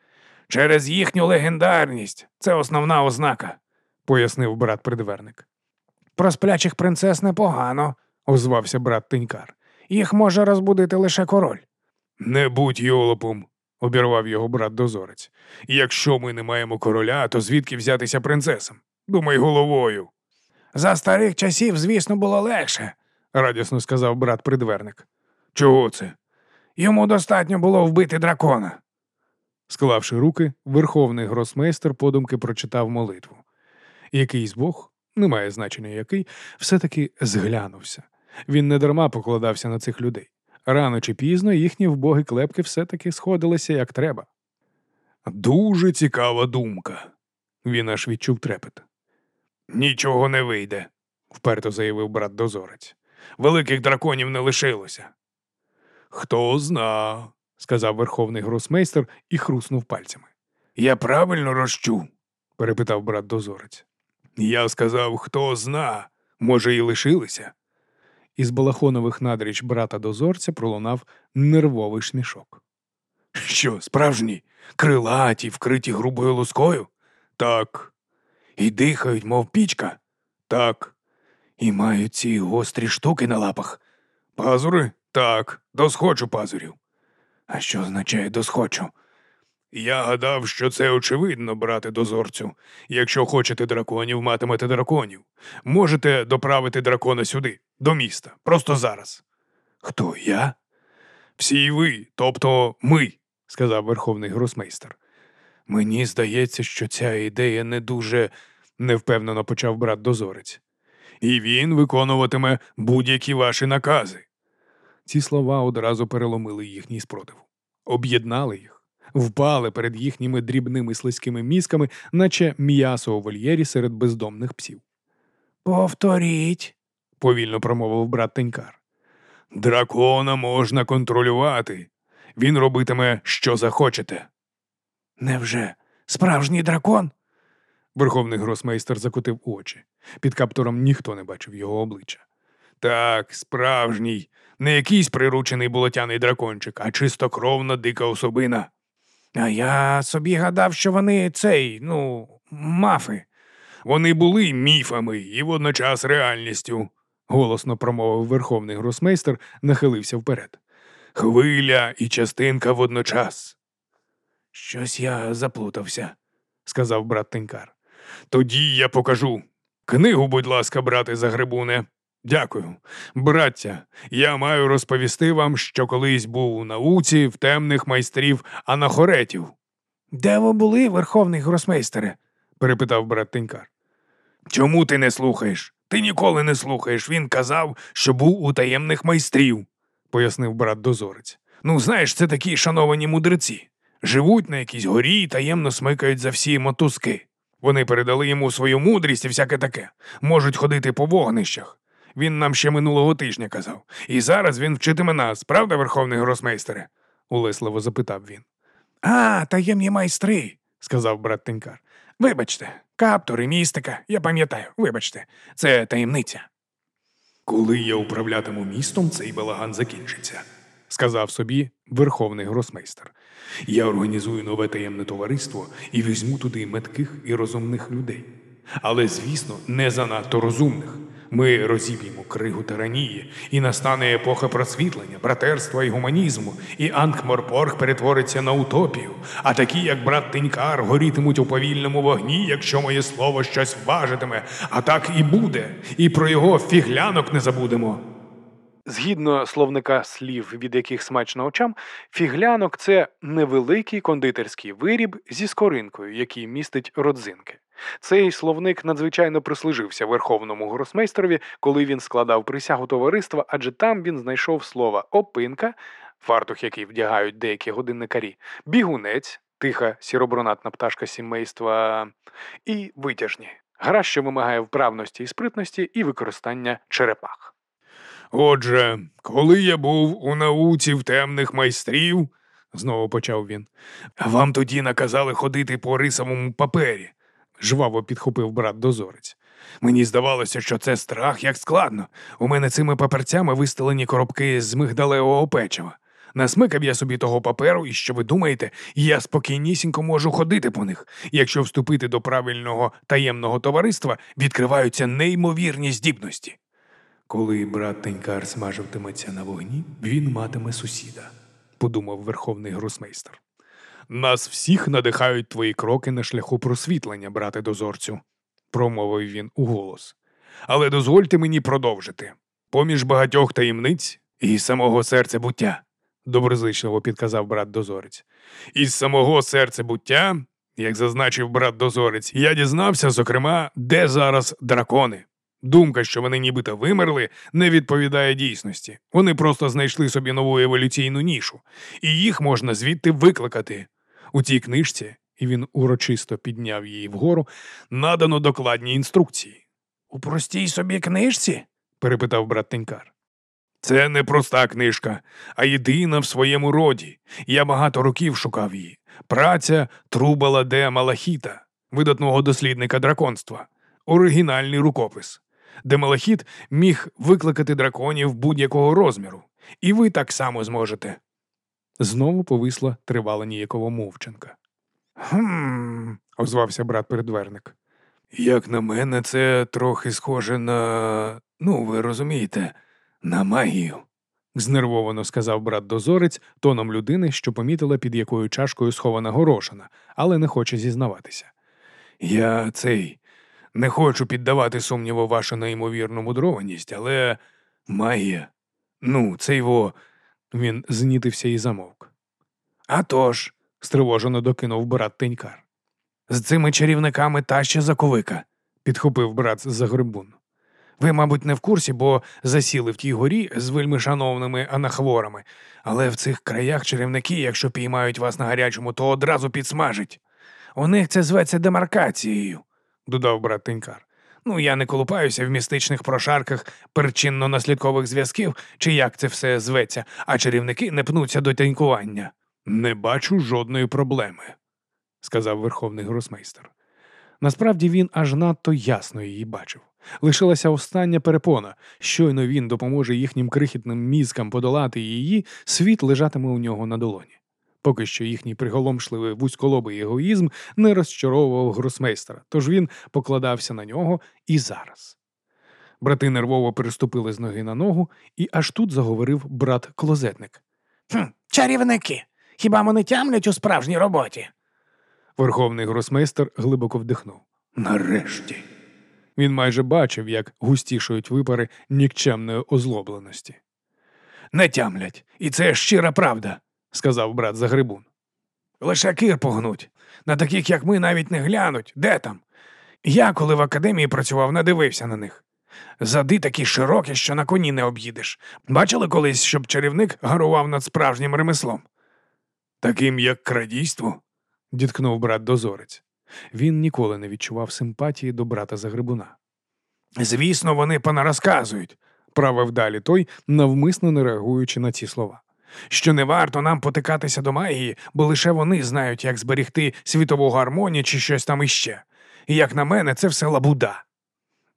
Через їхню легендарність. Це основна ознака, пояснив брат придверник. Про сплячих принцес непогано, озвався брат Тенькар. Їх може розбудити лише король. Не будь йолопом, обірвав його брат дозорець. Якщо ми не маємо короля, то звідки взятися принцесам? Думай головою. За старих часів, звісно, було легше, радісно сказав брат придверник. Чого це? Йому достатньо було вбити дракона. Склавши руки, верховний гросмейстер подумки прочитав молитву. Якийсь бог немає значення який, все-таки зглянувся. Він недарма покладався на цих людей. Рано чи пізно їхні вбоги клепки все-таки сходилися як треба. Дуже цікава думка. Він аж відчув трепет. Нічого не вийде, вперто заявив брат дозорець. Великих драконів не лишилося. Хто зна, сказав верховний гросмейстер і хруснув пальцями. Я правильно розчув? перепитав брат дозорець. Я сказав, хто зна, може, і лишилися. Із балахонових надріч брата дозорця пролунав нервовий смішок. Що, справжні, крилаті, вкриті грубою лускою? Так. І дихають, мов пічка? Так. І мають ці гострі штуки на лапах. Пазури? Так, досхочу пазурів. А що означає досхочу? Я гадав, що це очевидно, брате дозорцю. Якщо хочете драконів, матимете драконів. Можете доправити дракона сюди, до міста, просто зараз. Хто я? Всі ви, тобто ми, сказав верховний гросмейстер. Мені здається, що ця ідея не дуже невпевнено почав брат дозорець. І він виконуватиме будь-які ваші накази. Ці слова одразу переломили їхній спротив, об'єднали їх впали перед їхніми дрібними слизькими мізками, наче м'ясо у вольєрі серед бездомних псів. Повторіть, повільно промовив брат Тенькар. Дракона можна контролювати. Він робитиме, що захочете. Невже справжній дракон? Верховний гросмейстер закотив очі. Під каптором ніхто не бачив його обличчя. Так, справжній, не якийсь приручений болотяний дракончик, а чистокровна дика особина. А я собі гадав, що вони цей, ну, мафи. Вони були міфами і водночас реальністю, голосно промовив верховний гросмейстер, нахилився вперед. Хвиля і частинка водночас. Щось я заплутався, сказав брат Тенькар. Тоді я покажу. Книгу, будь ласка, брате Загребуне. Дякую. Браття, я маю розповісти вам, що колись був у науці в темних майстрів анахоретів. Де ви були, верховний гросмейстере? перепитав брат Тенькар. Чому ти не слухаєш? Ти ніколи не слухаєш. Він казав, що був у таємних майстрів, пояснив брат дозорець. Ну, знаєш, це такі шановані мудреці. Живуть на якійсь горі і таємно смикають за всі мотузки. Вони передали йому свою мудрість і всяке таке. Можуть ходити по вогнищах. Він нам ще минулого тижня казав. І зараз він вчитиме нас, правда, верховний гросмейстере? улесливо запитав він. А, таємні майстри, сказав брат Тенькар. Вибачте, каптури, містика, я пам'ятаю, вибачте, це таємниця. Коли я управлятиму містом, цей балаган закінчиться, сказав собі верховний гросмейстер. Я організую нове таємне товариство і візьму туди метких і розумних людей. Але, звісно, не занадто розумних. Ми розіб'ємо кригу тиранії, і настане епоха просвітлення, братерства і гуманізму, і Ангморпорг перетвориться на утопію, а такі, як брат Тенькар, горітимуть у повільному вогні, якщо моє слово щось важитиме, а так і буде, і про його фіглянок не забудемо. Згідно словника слів, від яких смачно очам, фіглянок це невеликий кондитерський виріб зі скоринкою, який містить родзинки. Цей словник надзвичайно прислужився верховному гросмейстерові, коли він складав присягу товариства, адже там він знайшов слова опинка, фартух, який вдягають деякі годинникарі, бігунець, тиха сіробронатна пташка сімейства і витяжні. Гра, що вимагає вправності і спритності і використання черепах. Отже, коли я був у науці в темних майстрів, знову почав він, вам тоді наказали ходити по рисовому папері, жваво підхопив брат дозорець. Мені здавалося, що це страх як складно. У мене цими паперцями вистелені коробки з мигдалевого печива. Насмикав я собі того паперу, і що ви думаєте, я спокійнісінько можу ходити по них. Якщо вступити до правильного таємного товариства, відкриваються неймовірні здібності. Коли брат Тенькар смажитиметься на вогні, він матиме сусіда, подумав верховний гросмейстер. Нас всіх надихають твої кроки на шляху просвітлення, брате дозорцю, промовив він у голос. Але дозвольте мені продовжити. Поміж багатьох таємниць і самого серця буття, доброзичливо підказав брат дозорець. Із самого серця буття, як зазначив брат дозорець, я дізнався, зокрема, де зараз дракони. Думка, що вони нібито вимерли, не відповідає дійсності. Вони просто знайшли собі нову еволюційну нішу, і їх можна звідти викликати. У цій книжці, і він урочисто підняв її вгору, надано докладні інструкції. У простій собі книжці? перепитав брат Тенькар. Це не проста книжка, а єдина в своєму роді. Я багато років шукав її. Праця Трубала де Малахіта, видатного дослідника драконства, оригінальний рукопис де Малахіт міг викликати драконів будь-якого розміру, і ви так само зможете. Знову повисла тривала ніякова мовчанка. Хм, озвався брат передверник. Як на мене, це трохи схоже на, ну, ви розумієте, на магію, знервовано сказав брат дозорець тоном людини, що помітила, під якою чашкою схована горошина, але не хоче зізнаватися. Я цей не хочу піддавати сумніву вашу неймовірну мудрованість, але магія. Ну, це його. Він знітився і замовк. «А тож», – стривожено докинув брат Тенькар. З цими чарівниками та ще заковика, підхопив брат за грибун. Ви, мабуть, не в курсі, бо засіли в тій горі з вельми шановними анахворами, але в цих краях чарівники, якщо піймають вас на гарячому, то одразу підсмажить. У них це зветься демаркацією додав брат Тенькар. Ну, я не колупаюся в містичних прошарках причинно-наслідкових зв'язків, чи як це все зветься, а чарівники не пнуться до тянькування. Не бачу жодної проблеми, сказав верховний гросмейстер. Насправді він аж надто ясно її бачив. Лишилася остання перепона. Щойно він допоможе їхнім крихітним мізкам подолати її, світ лежатиме у нього на долоні. Поки що їхній приголомшливий вузьколобий егоїзм не розчаровував гросмейстера, тож він покладався на нього і зараз. Брати нервово переступили з ноги на ногу, і аж тут заговорив брат клозетник. Хм, Чарівники. Хіба вони тямлять у справжній роботі? Верховний гросмейстер глибоко вдихнув. Нарешті. Він майже бачив, як густішують випари нікчемної озлобленості. Не тямлять, і це щира правда, сказав брат Загребун. Лише кир погнуть. На таких, як ми, навіть не глянуть. Де там? Я, коли в академії працював, надивився на них. Зади такі широкі, що на коні не об'їдеш. Бачили колись, щоб чарівник гарував над справжнім ремеслом? Таким, як крадійство? діткнув брат дозорець. Він ніколи не відчував симпатії до брата Загребуна. Звісно, вони понарозказують, правив далі той, навмисно не реагуючи на ці слова. Що не варто нам потикатися до магії, бо лише вони знають, як зберегти світову гармонію чи щось там іще. І як на мене, це все лабуда.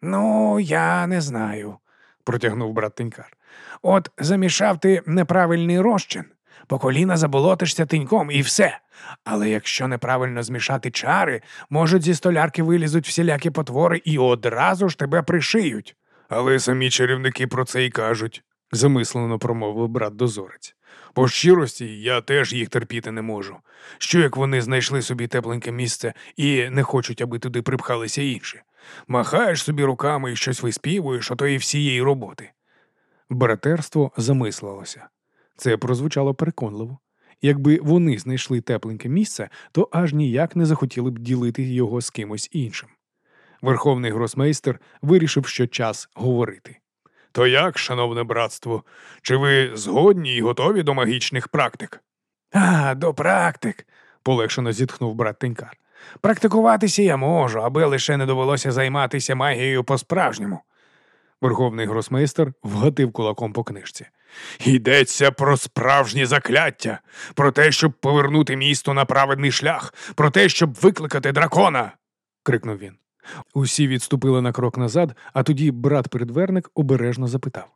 Ну, я не знаю, протягнув брат Тенькар. От замішав ти неправильний розчин, по коліна заболотишся тиньком і все. Але якщо неправильно змішати чари, можуть зі столярки вилізуть всілякі потвори і одразу ж тебе пришиють. Але самі чарівники про це й кажуть, замислено промовив брат дозорець. По щирості я теж їх терпіти не можу. Що як вони знайшли собі тепленьке місце і не хочуть, аби туди припхалися інші? Махаєш собі руками і щось виспівуєш, ото і всієї роботи. Братерство замислилося. Це прозвучало переконливо. Якби вони знайшли тепленьке місце, то аж ніяк не захотіли б ділити його з кимось іншим. Верховний гросмейстер вирішив, що час говорити. То як, шановне братство, чи ви згодні і готові до магічних практик? А, до практик, полегшено зітхнув брат Тенькар. Практикуватися я можу, аби лише не довелося займатися магією по-справжньому. Верховний гросмейстер вгатив кулаком по книжці. Йдеться про справжнє закляття, про те, щоб повернути місто на праведний шлях, про те, щоб викликати дракона. крикнув він. Усі відступили на крок назад, а тоді брат придверник обережно запитав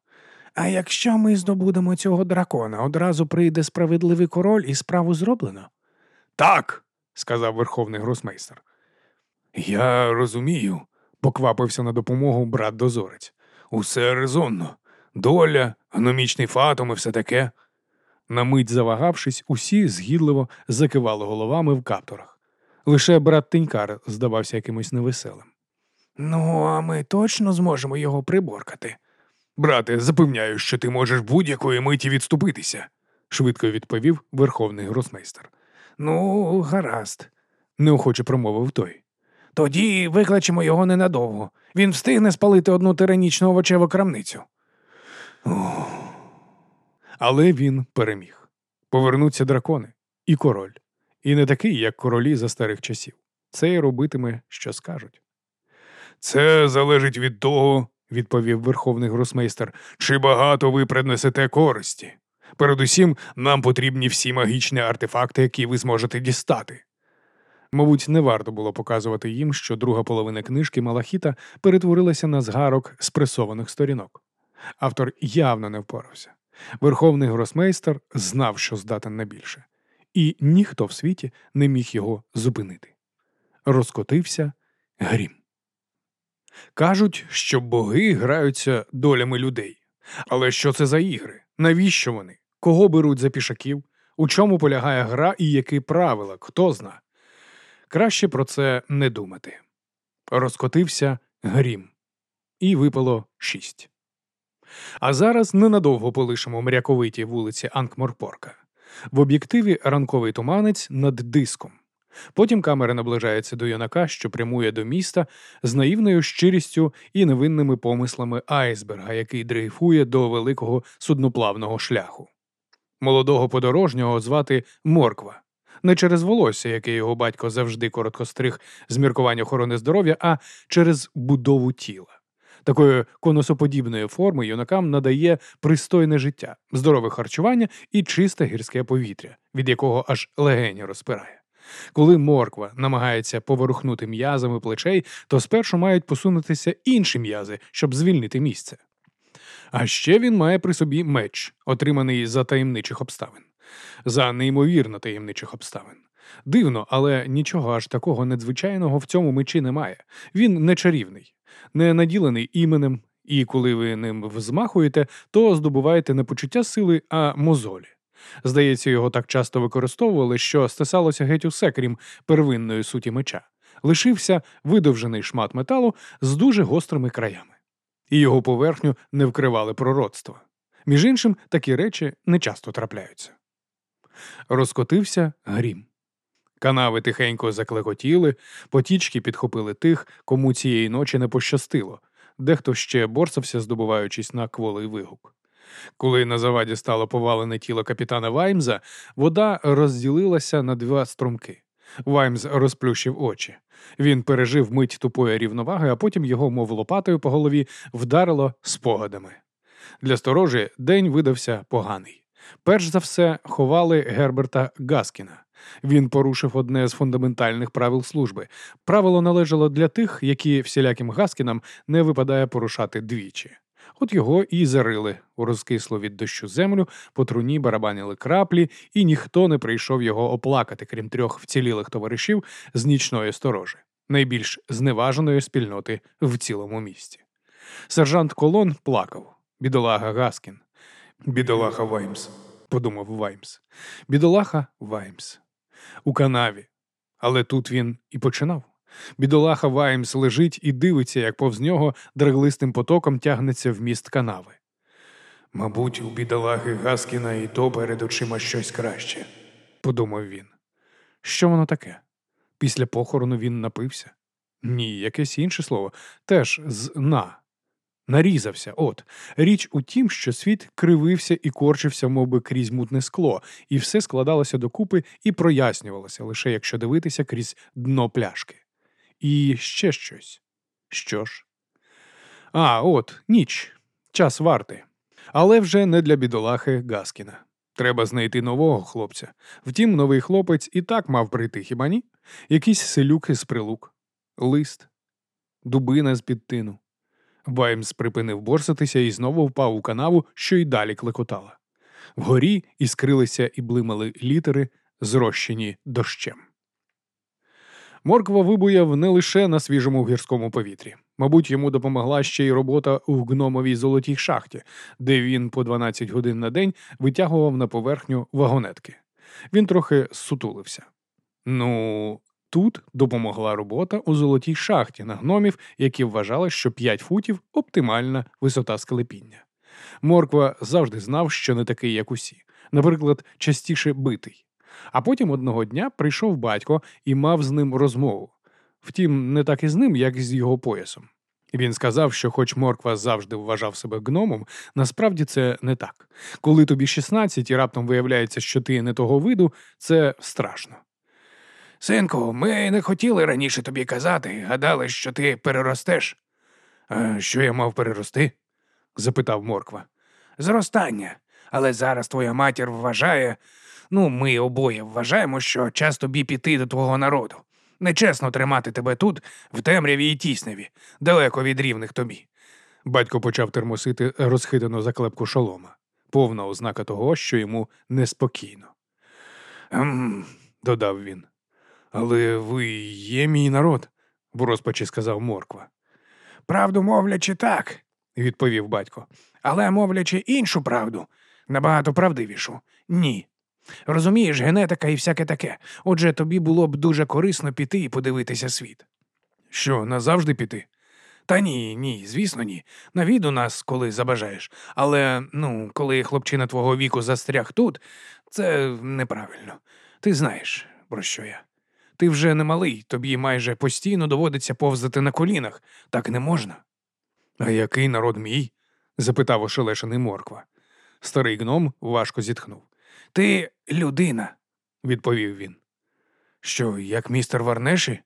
А якщо ми здобудемо цього дракона, одразу прийде справедливий король і справу зроблено? Так, сказав верховний гросмейстер. Я розумію, поквапився на допомогу брат дозорець. Усе резонно. Доля, гномічний фатум і все таке. На мить завагавшись, усі згідливо закивали головами в каптурах. Лише брат Тенькар здавався якимось невеселим. Ну, а ми точно зможемо його приборкати. Брате, запевняю, що ти можеш будь-якої миті відступитися, швидко відповів верховний гросмейстер. Ну, гаразд, неохоче промовив той. Тоді викличемо його ненадовго. Він встигне спалити одну тиранічну овочеву крамницю. Ох. Але він переміг. Повернуться дракони і король. І не такий, як королі за старих часів. Це й робитиме, що скажуть. Це залежить від того, відповів верховний гросмейстер, чи багато ви принесете користі. Передусім, нам потрібні всі магічні артефакти, які ви зможете дістати. Мабуть, не варто було показувати їм, що друга половина книжки Малахіта перетворилася на згарок спресованих сторінок. Автор явно не впорався. Верховний гросмейстер знав, що здатен на більше, і ніхто в світі не міг його зупинити. Розкотився грім. Кажуть, що боги граються долями людей. Але що це за ігри? Навіщо вони? Кого беруть за пішаків? У чому полягає гра і які правила? Хто зна? Краще про це не думати. Розкотився грім, і випало шість. А зараз ненадовго полишимо мряковиті вулиці Анкморпорка. В об'єктиві ранковий туманець над диском. Потім камера наближається до юнака, що прямує до міста з наївною щирістю і невинними помислами айсберга, який дрейфує до великого судноплавного шляху. Молодого подорожнього звати Морква. Не через волосся, яке його батько завжди коротко стриг з міркування охорони здоров'я, а через будову тіла. Такої конусоподібної форми юнакам надає пристойне життя, здорове харчування і чисте гірське повітря, від якого аж легені розпирає. Коли морква намагається поворухнути м'язами плечей, то спершу мають посунутися інші м'язи, щоб звільнити місце. А ще він має при собі меч, отриманий за таємничих обставин, за неймовірно таємничих обставин. Дивно, але нічого аж такого надзвичайного в цьому мечі немає. Він не чарівний, не наділений іменем і коли ви ним взмахуєте, то здобуваєте не почуття сили, а мозолі. Здається, його так часто використовували, що стисалося геть усе, крім первинної суті меча. Лишився видовжений шмат металу з дуже гострими краями, і його поверхню не вкривали пророцтва. Між іншим, такі речі не часто трапляються. Розкотився грім. Канави тихенько заклекотіли, потічки підхопили тих, кому цієї ночі не пощастило, дехто ще борсався, здобуваючись на кволий вигук. Коли на заваді стало повалене тіло капітана Ваймза, вода розділилася на два струмки. Ваймс розплющив очі. Він пережив мить тупої рівноваги, а потім його, мов лопатою по голові, вдарило спогадами. Для сторожі день видався поганий. Перш за все, ховали Герберта Гаскіна. Він порушив одне з фундаментальних правил служби. Правило належало для тих, які всіляким Гаскінам не випадає порушати двічі. От його і зарили у розкислу від дощу землю, по труні барабанили краплі, і ніхто не прийшов його оплакати, крім трьох вцілілих товаришів з нічної сторожі, найбільш зневаженої спільноти в цілому місті. Сержант Колон плакав. Бідолага Гаскін. Бідолаха Ваймс, подумав Ваймс. Бідолаха Ваймс. У канаві. Але тут він і починав. Бідолаха Ваймс лежить і дивиться, як повз нього драглистим потоком тягнеться в міст канави. Мабуть, у бідолахи Гаскіна і то перед очима щось краще, подумав він. Що воно таке? Після похорону він напився? Ні, якесь інше слово, теж з на. Нарізався, от. Річ у тім, що світ кривився і корчився, мов би, крізь мутне скло, і все складалося докупи і прояснювалося, лише якщо дивитися крізь дно пляшки. І ще щось. Що ж? А, от, ніч, час варти. Але вже не для бідолахи Гаскіна. Треба знайти нового хлопця. Втім, новий хлопець і так мав прийти, хіба ні? Якісь селюки з прилук, лист, дубина з під тину. Ваймс припинив борсатися і знову впав у канаву, що й далі клекотала. Вгорі іскрилися і блимали літери, зрощені дощем. Морква вибуяв не лише на свіжому гірському повітрі. Мабуть, йому допомогла ще й робота у гномовій золотій шахті, де він по 12 годин на день витягував на поверхню вагонетки. Він трохи сутулився. Ну, тут допомогла робота у золотій шахті на гномів, які вважали, що 5 футів оптимальна висота склепіння. Морква завжди знав, що не такий, як усі, наприклад, частіше битий. А потім одного дня прийшов батько і мав з ним розмову. Втім, не так і з ним, як і з його поясом. Він сказав, що, хоч морква завжди вважав себе гномом, насправді це не так. Коли тобі 16 і раптом виявляється, що ти не того виду, це страшно. Синку, ми не хотіли раніше тобі казати, гадали, що ти переростеш. «А Що я мав перерости? запитав морква. Зростання. Але зараз твоя матір вважає, Ну, ми обоє вважаємо, що час тобі піти до твого народу. Нечесно тримати тебе тут, в темряві і тісневі, далеко від рівних тобі. Батько почав термосити розхитану заклепку шолома, повна ознака того, що йому неспокійно. «Ем...» – додав він. Але ви є мій народ, в розпачі сказав Морква. Правду мовлячи, так, відповів батько. Але мовлячи іншу правду, набагато правдивішу ні. Розумієш, генетика і всяке таке. Отже, тобі було б дуже корисно піти і подивитися світ. Що, назавжди піти? Та ні, ні, звісно, ні. Навіду нас, коли забажаєш. Але ну, коли хлопчина твого віку застряг тут, це неправильно. Ти знаєш, про що я. Ти вже не малий, тобі майже постійно доводиться повзати на колінах. Так не можна. А який народ мій? запитав ошелешений морква. Старий гном важко зітхнув. Ти людина, відповів він. Що, як містер Варнеші?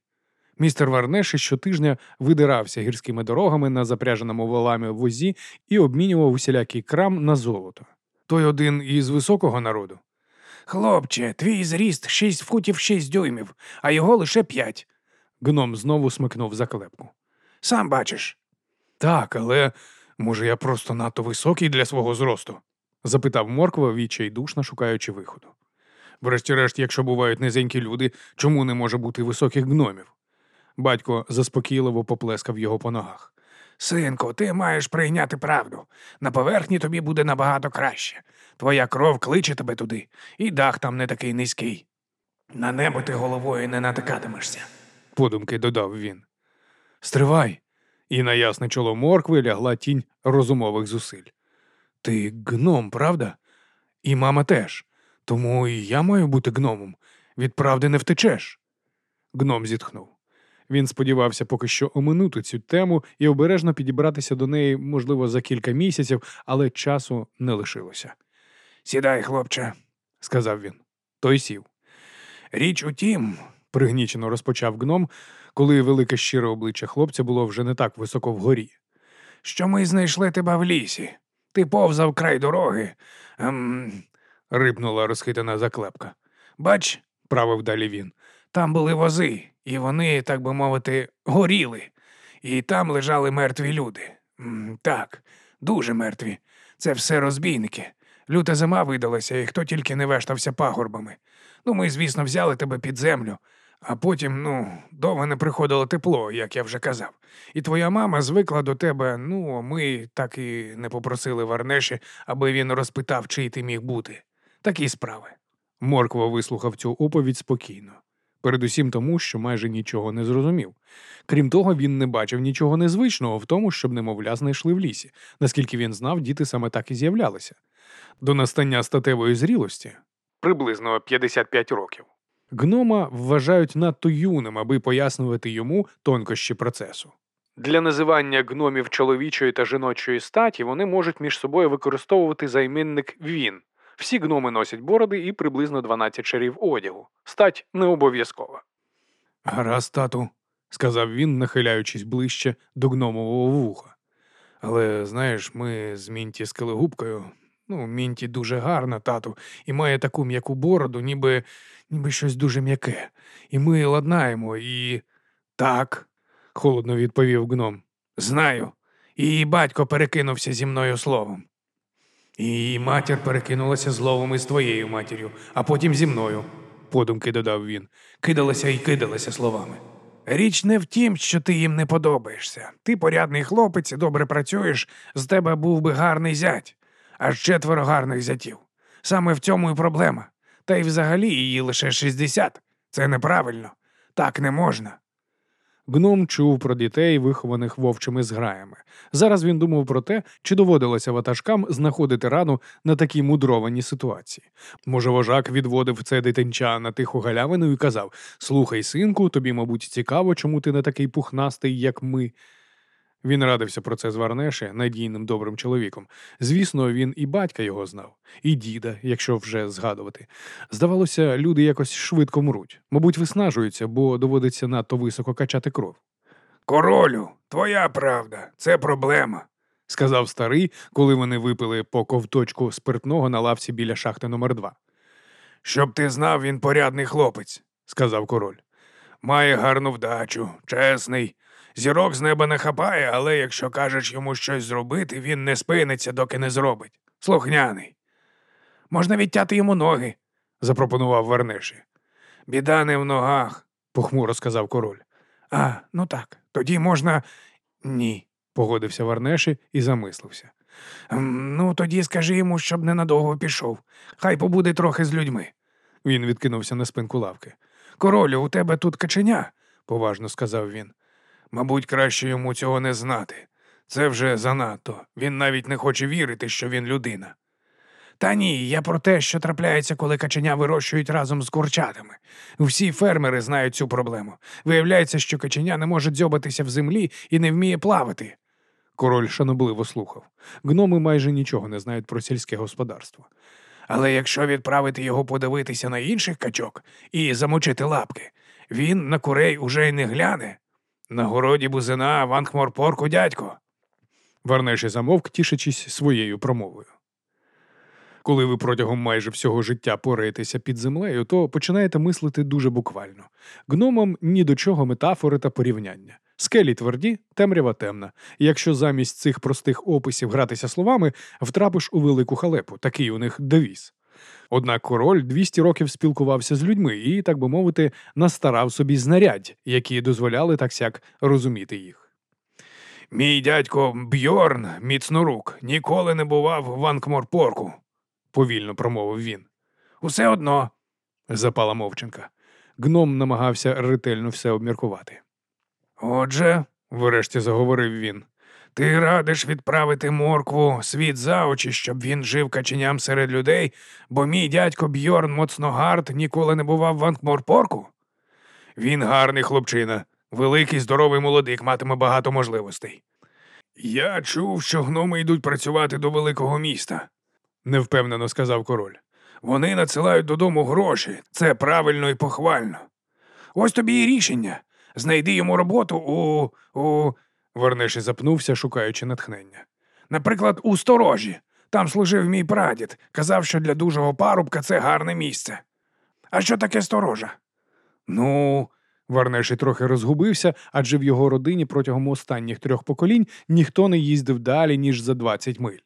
Містер Варнеші щотижня видирався гірськими дорогами на запряженому волами возі і обмінював усілякий крам на золото. Той один із високого народу. Хлопче, твій зріст шість футів шість дюймів, а його лише п'ять. Гном знову смикнув заклепку. Сам бачиш. Так, але може я просто надто високий для свого зросту? запитав морква, відчайдушно шукаючи виходу. Врешті-решт, якщо бувають низенькі люди, чому не може бути високих гномів? Батько заспокійливо поплескав його по ногах. Синку, ти маєш прийняти правду. На поверхні тобі буде набагато краще. Твоя кров кличе тебе туди, і дах там не такий низький. На небо ти головою не натикатимешся. подумки додав він. Стривай. І на ясне чоло моркви лягла тінь розумових зусиль. Ти гном, правда? І мама теж. Тому і я маю бути гномом. Від правди не втечеш. Гном зітхнув. Він сподівався поки що оминути цю тему і обережно підібратися до неї, можливо, за кілька місяців, але часу не лишилося, Сідай, хлопче. сказав він. Той сів. Річ у тім, пригнічено розпочав гном, коли велике щире обличчя хлопця було вже не так високо вгорі. що ми знайшли тебе в лісі. Ти повзав край дороги. Ем, рипнула розхитана заклепка. бач, Правив далі він. там були вози, і вони, так би мовити, горіли. І там лежали мертві люди. М, так, дуже мертві. Це все розбійники. Люта зима видалася, і хто тільки не вештався пагорбами. Ну, ми, звісно, взяли тебе під землю, а потім, ну, довго не приходило тепло, як я вже казав. І твоя мама звикла до тебе, ну, ми так і не попросили Варнеші, аби він розпитав, чий ти міг бути. Такі справи. Морква вислухав цю оповідь спокійно. Передусім тому, що майже нічого не зрозумів. Крім того, він не бачив нічого незвичного в тому, щоб немовля знайшли в лісі. Наскільки він знав, діти саме так і з'являлися. До настання статевої зрілості приблизно 55 років. Гнома вважають надто юним, аби пояснювати йому тонкощі процесу. Для називання гномів чоловічої та жіночої статі вони можуть між собою використовувати займенник він. Всі гноми носять бороди і приблизно 12 шарів одягу. Стать не обов'язкова. Гаразд, тату, сказав він, нахиляючись ближче до гномового вуха. Але знаєш, ми з Мінті з Келегубкою. Ну, Мінті дуже гарна, тату, і має таку м'яку бороду, ніби, ніби щось дуже м'яке. І ми ладнаємо, і. Так, холодно відповів гном. Знаю. Її батько перекинувся зі мною словом. Її матір перекинулася словом із твоєю матір'ю, а потім зі мною, подумки додав він. кидалася і кидалася словами. Річ не в тім, що ти їм не подобаєшся. Ти порядний хлопець, добре працюєш, з тебе був би гарний зять, аж четверо гарних зятів. Саме в цьому і проблема. Та й взагалі її лише 60. Це неправильно. Так не можна. Гном чув про дітей, вихованих вовчими зграями. Зараз він думав про те, чи доводилося ватажкам знаходити рану на такій мудрованій ситуації. Може, вожак відводив це дитинча на тиху галявину і казав: Слухай, синку, тобі, мабуть, цікаво, чому ти не такий пухнастий, як ми. Він радився про це з Варнеше, надійним добрим чоловіком. Звісно, він і батька його знав, і діда, якщо вже згадувати. Здавалося, люди якось швидко мруть. Мабуть, виснажуються, бо доводиться надто високо качати кров. Королю, твоя правда, це проблема. сказав старий, коли вони випили по ковточку спиртного на лавці біля шахти номер 2 Щоб ти знав, він порядний хлопець, сказав король. має гарну вдачу, чесний. Зірок з неба не хапає, але якщо кажеш йому щось зробити, він не спиниться, доки не зробить. Слухняний. Можна відтяти йому ноги, запропонував Варнеші. біда не в ногах. Похмуро сказав король. А, ну так, тоді можна. Ні. Погодився Варнеші і замислився. Ну, тоді скажи йому, щоб ненадовго пішов. Хай побуде трохи з людьми. Він відкинувся на спинку лавки. Королю, у тебе тут каченя. Поважно сказав він. Мабуть, краще йому цього не знати. Це вже занадто. Він навіть не хоче вірити, що він людина. Та ні, я про те, що трапляється, коли каченя вирощують разом з курчатами. Всі фермери знають цю проблему. Виявляється, що каченя не може дзьобатися в землі і не вміє плавати. Король шанобливо слухав. Гноми майже нічого не знають про сільське господарство. Але якщо відправити його подивитися на інших качок і замочити лапки, він на курей уже й не гляне. На городі бузина ванхморпорку дядько. Варнеші замовк, тішачись своєю промовою. Коли ви протягом майже всього життя пораєтеся під землею, то починаєте мислити дуже буквально. Гномам ні до чого метафори та порівняння. Скелі тверді, темрява темна. Якщо замість цих простих описів гратися словами, втрапиш у велику халепу, такий у них девіз. Однак король 200 років спілкувався з людьми і, так би мовити, настарав собі знарядь, які дозволяли так сяк розуміти їх. Мій дядько Бьорн, міцнорук, ніколи не бував в Анкморпорку, повільно промовив він. Усе одно, запала мовчанка. Гном намагався ретельно все обміркувати. Отже, врешті заговорив він, ти радиш відправити моркву світ за очі, щоб він жив каченям серед людей, бо мій дядько Бьорн Моцногард ніколи не бував в Анкморпорку? Він гарний хлопчина, великий здоровий молодик, матиме багато можливостей. Я чув, що гноми йдуть працювати до великого міста, невпевнено сказав король. Вони надсилають додому гроші, це правильно і похвально. Ось тобі і рішення. Знайди йому роботу у. у. Вернеші запнувся, шукаючи натхнення. Наприклад, у сторожі. Там служив мій прадід, казав, що для дужого парубка це гарне місце. А що таке сторожа? Ну, Варнеші трохи розгубився, адже в його родині протягом останніх трьох поколінь ніхто не їздив далі, ніж за 20 миль.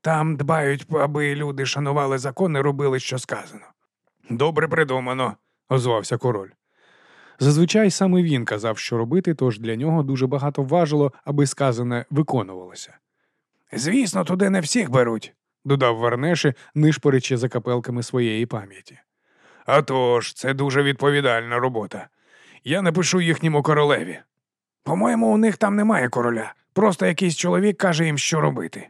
Там дбають, аби люди шанували закон і робили, що сказано. Добре придумано, озвався король. Зазвичай саме він казав, що робити, тож для нього дуже багато важило, аби сказане виконувалося. Звісно, туди не всіх беруть, додав Варнеші, нишпорячи за капелками своєї пам'яті. «А тож, це дуже відповідальна робота. Я напишу їхньому королеві. По-моєму, у них там немає короля, просто якийсь чоловік каже їм, що робити.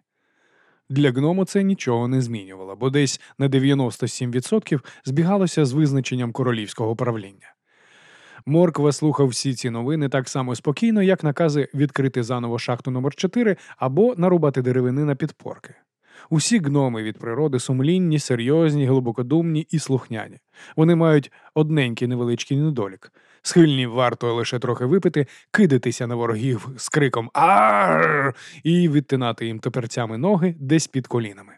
Для гному це нічого не змінювало, бо десь на 97% збігалося з визначенням королівського правління. Морква слухав всі ці новини так само спокійно, як накази відкрити заново шахту номер 4 або нарубати деревини на підпорки. Усі гноми від природи сумлінні, серйозні, глибокодумні і слухняні. Вони мають одненький невеличкий недолік. Схильні варто лише трохи випити, кидатися на ворогів з криком Ар і відтинати їм топерцями ноги десь під колінами.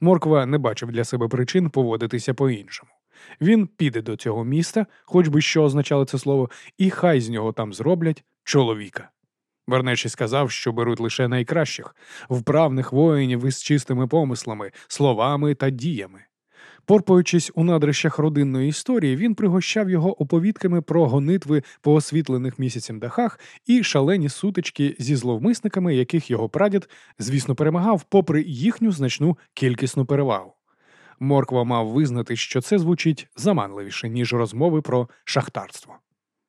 Морква не бачив для себе причин поводитися по-іншому. Він піде до цього міста, хоч би що означало це слово, і хай з нього там зроблять чоловіка. Вернечі сказав, що беруть лише найкращих, вправних воїнів із чистими помислами, словами та діями. Порпаючись у надрищах родинної історії, він пригощав його оповідками про гонитви по освітлених місяцем дахах і шалені сутички зі зловмисниками, яких його прадід, звісно, перемагав, попри їхню значну кількісну перевагу. Морква мав визнати, що це звучить заманливіше, ніж розмови про шахтарство.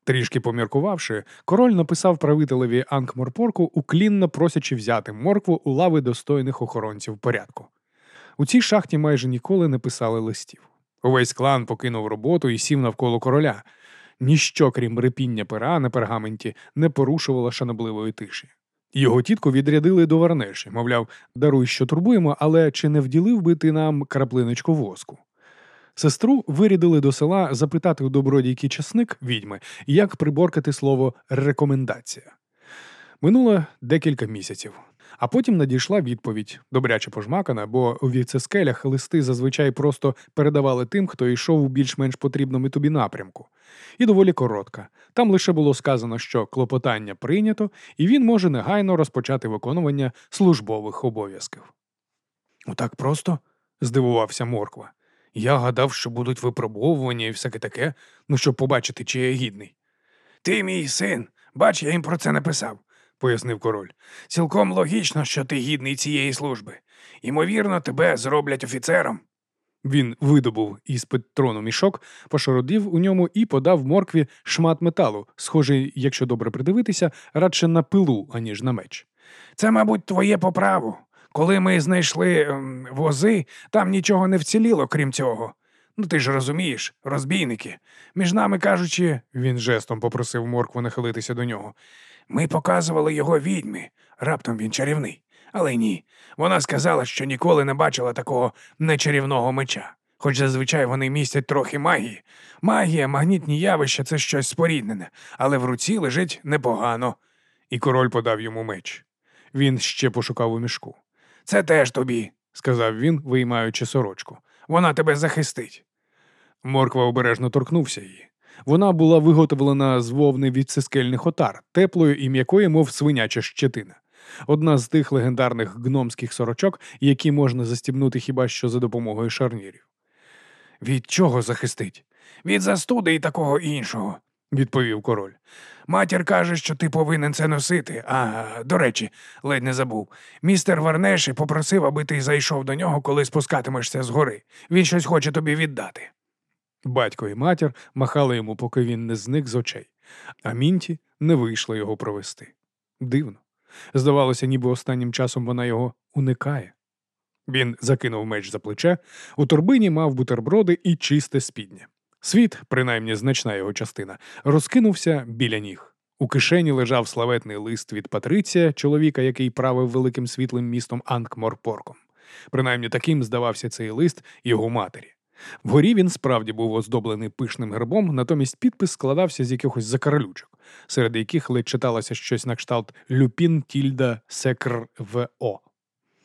Трішки поміркувавши, король написав правителеві Анкморпорку, уклінно просячи взяти моркву у лави достойних охоронців порядку. У цій шахті майже ніколи не писали листів. Увесь клан покинув роботу і сів навколо короля. Ніщо, крім репіння пера на пергаменті, не порушувало шанобливої тиші. Його тітку відрядили до Варнеші, мовляв, даруй, що турбуємо, але чи не вділив би ти нам краплиночку воску? Сестру вирядили до села запитати у добродійки часник відьми, як приборкати слово рекомендація. Минуло декілька місяців. А потім надійшла відповідь, добряче пожмакана, бо у віцескелях листи зазвичай просто передавали тим, хто йшов у більш-менш потрібному тобі напрямку. І доволі коротка. Там лише було сказано, що клопотання прийнято, і він може негайно розпочати виконування службових обов'язків. Отак просто? здивувався Морква. Я гадав, що будуть випробовування і всяке таке, ну щоб побачити, чи я гідний. Ти мій син, бач, я їм про це написав пояснив король. Цілком логічно, що ти гідний цієї служби. Ймовірно, тебе зроблять офіцером. Він видобув із під трону мішок, пошародив у ньому і подав моркві шмат металу, схожий, якщо добре придивитися, радше на пилу, аніж на меч. Це, мабуть, твоє по праву. Коли ми знайшли ем, вози, там нічого не вціліло, крім цього. Ну ти ж розумієш, розбійники. Між нами кажучи, він жестом попросив моркву нахилитися до нього. Ми показували його відьмі, раптом він чарівний. Але ні. Вона сказала, що ніколи не бачила такого нечарівного меча. Хоч зазвичай вони містять трохи магії. Магія, магнітні явища це щось споріднене, але в руці лежить непогано. І король подав йому меч. Він ще пошукав у мішку. Це теж тобі, сказав він, виймаючи сорочку. Вона тебе захистить. Морква обережно торкнувся її. Вона була виготовлена з вовни від сискельних отар, теплою і м'якою, мов свиняча щетина. Одна з тих легендарних гномських сорочок, які можна застібнути хіба що за допомогою шарнірів. Від чого захистить? Від застуди і такого іншого. відповів король. Матір каже, що ти повинен це носити. А, до речі, ледь не забув. Містер Варнеші попросив, аби ти зайшов до нього, коли спускатимешся з гори. Він щось хоче тобі віддати. Батько і матір махали йому, поки він не зник з очей, а мінті не вийшло його провести. Дивно. Здавалося, ніби останнім часом вона його уникає. Він закинув меч за плече, у торбині мав бутерброди і чисте спіднє. Світ, принаймні значна його частина, розкинувся біля ніг. У кишені лежав славетний лист від Патриція, чоловіка, який правив великим світлим містом Анкморпорком. Принаймні таким здавався цей лист його матері. Вгорі він справді був оздоблений пишним гербом, натомість підпис складався з якихось закарлючок, серед яких ледь читалося щось на кшталт Люпін Тільда Секр В.О.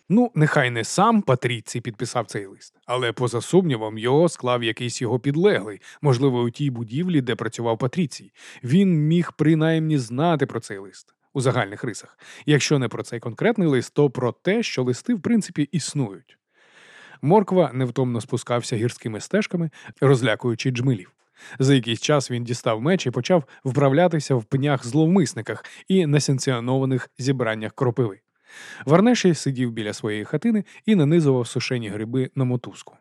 Ну, нехай не сам Патріцій підписав цей лист, але поза сумнівом його склав якийсь його підлеглий, можливо, у тій будівлі, де працював Патріцій. Він міг принаймні знати про цей лист у загальних рисах. Якщо не про цей конкретний лист, то про те, що листи в принципі існують. Морква невтомно спускався гірськими стежками, розлякуючи джмелів. За якийсь час він дістав меч і почав вправлятися в пнях зловмисниках і несанкціонованих зібраннях кропиви. Варнеші сидів біля своєї хатини і нанизував сушені гриби на мотузку.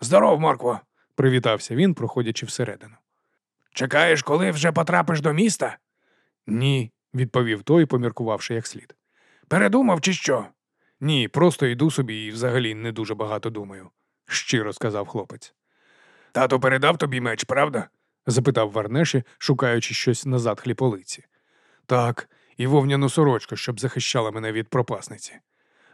Здоров, Моркво. Привітався він, проходячи всередину. Чекаєш, коли вже потрапиш до міста? Ні, відповів той, поміркувавши як слід. Передумав, чи що? Ні, просто йду собі і взагалі не дуже багато думаю, щиро сказав хлопець. Тато передав тобі меч, правда? запитав Варнеші, шукаючи щось на затхлі полиці. Так, і вовняну сорочку, щоб захищала мене від пропасниці.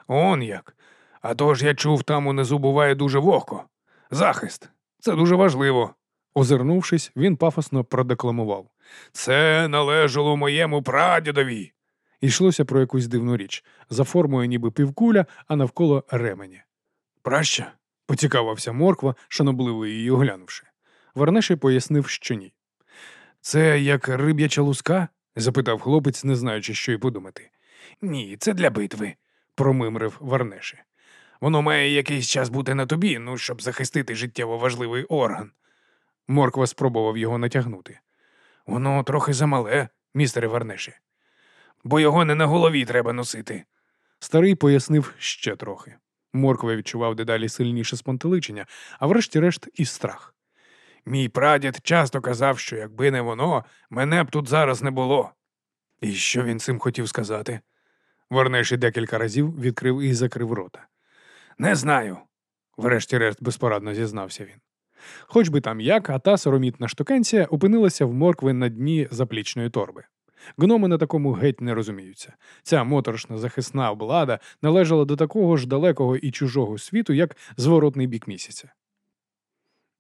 Он як. А то ж я чув, там унизу буває дуже вогко. Захист. Це дуже важливо. Озирнувшись, він пафосно продекламував. Це належало моєму прадідові. Йшлося про якусь дивну річ, за формою ніби півкуля, а навколо ремені. Праща? поцікавився морква, шанобливо її оглянувши. Варнеші пояснив, що ні. Це як риб'яча луска? запитав хлопець, не знаючи, що й подумати. Ні, це для битви, промимрив Варнеші. Воно має якийсь час бути на тобі, ну, щоб захистити життєво важливий орган. Морква спробував його натягнути. Воно трохи замале, містере Варнеші, бо його не на голові треба носити. Старий пояснив ще трохи. Морква відчував дедалі сильніше спонтеличення, а врешті-решт і страх. Мій прадід часто казав, що якби не воно, мене б тут зараз не було. І що він цим хотів сказати? Варнеші декілька разів відкрив і закрив рота. Не знаю, врешті-решт безпорадно зізнався він. Хоч би там як, а та соромітна штукенція опинилася в моркви на дні заплічної торби. Гноми на такому геть не розуміються. Ця моторошна захисна облада належала до такого ж далекого і чужого світу, як зворотний бік місяця.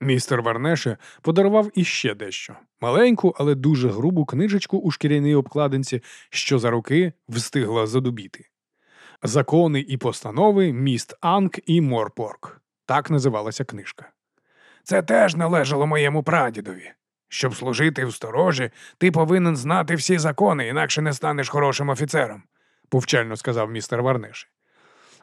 Містер Варнеше подарував іще дещо маленьку, але дуже грубу книжечку у шкіряній обкладинці, що за роки встигла задубіти. Закони і постанови міст Анк і Морпорк. Так називалася книжка. Це теж належало моєму прадідові. Щоб служити в сторожі, ти повинен знати всі закони, інакше не станеш хорошим офіцером, повчально сказав містер Варнеші.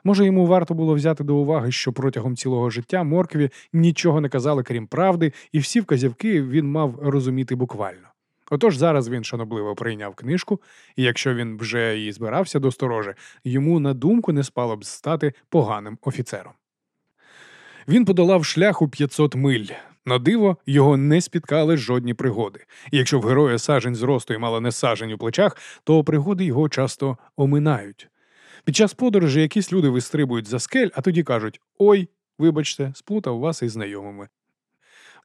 Може, йому варто було взяти до уваги, що протягом цілого життя моркві нічого не казали, крім правди, і всі вказівки він мав розуміти буквально. Отож зараз він шанобливо прийняв книжку, і якщо він вже і збирався до сторожі, йому на думку не спало б стати поганим офіцером. Він подолав шлях у 500 миль. На диво його не спіткали жодні пригоди. І якщо в героя сажень зросту і мало не сажень у плечах, то пригоди його часто оминають. Під час подорожі якісь люди вистрибують за скель, а тоді кажуть Ой, вибачте, сплутав вас із знайомими.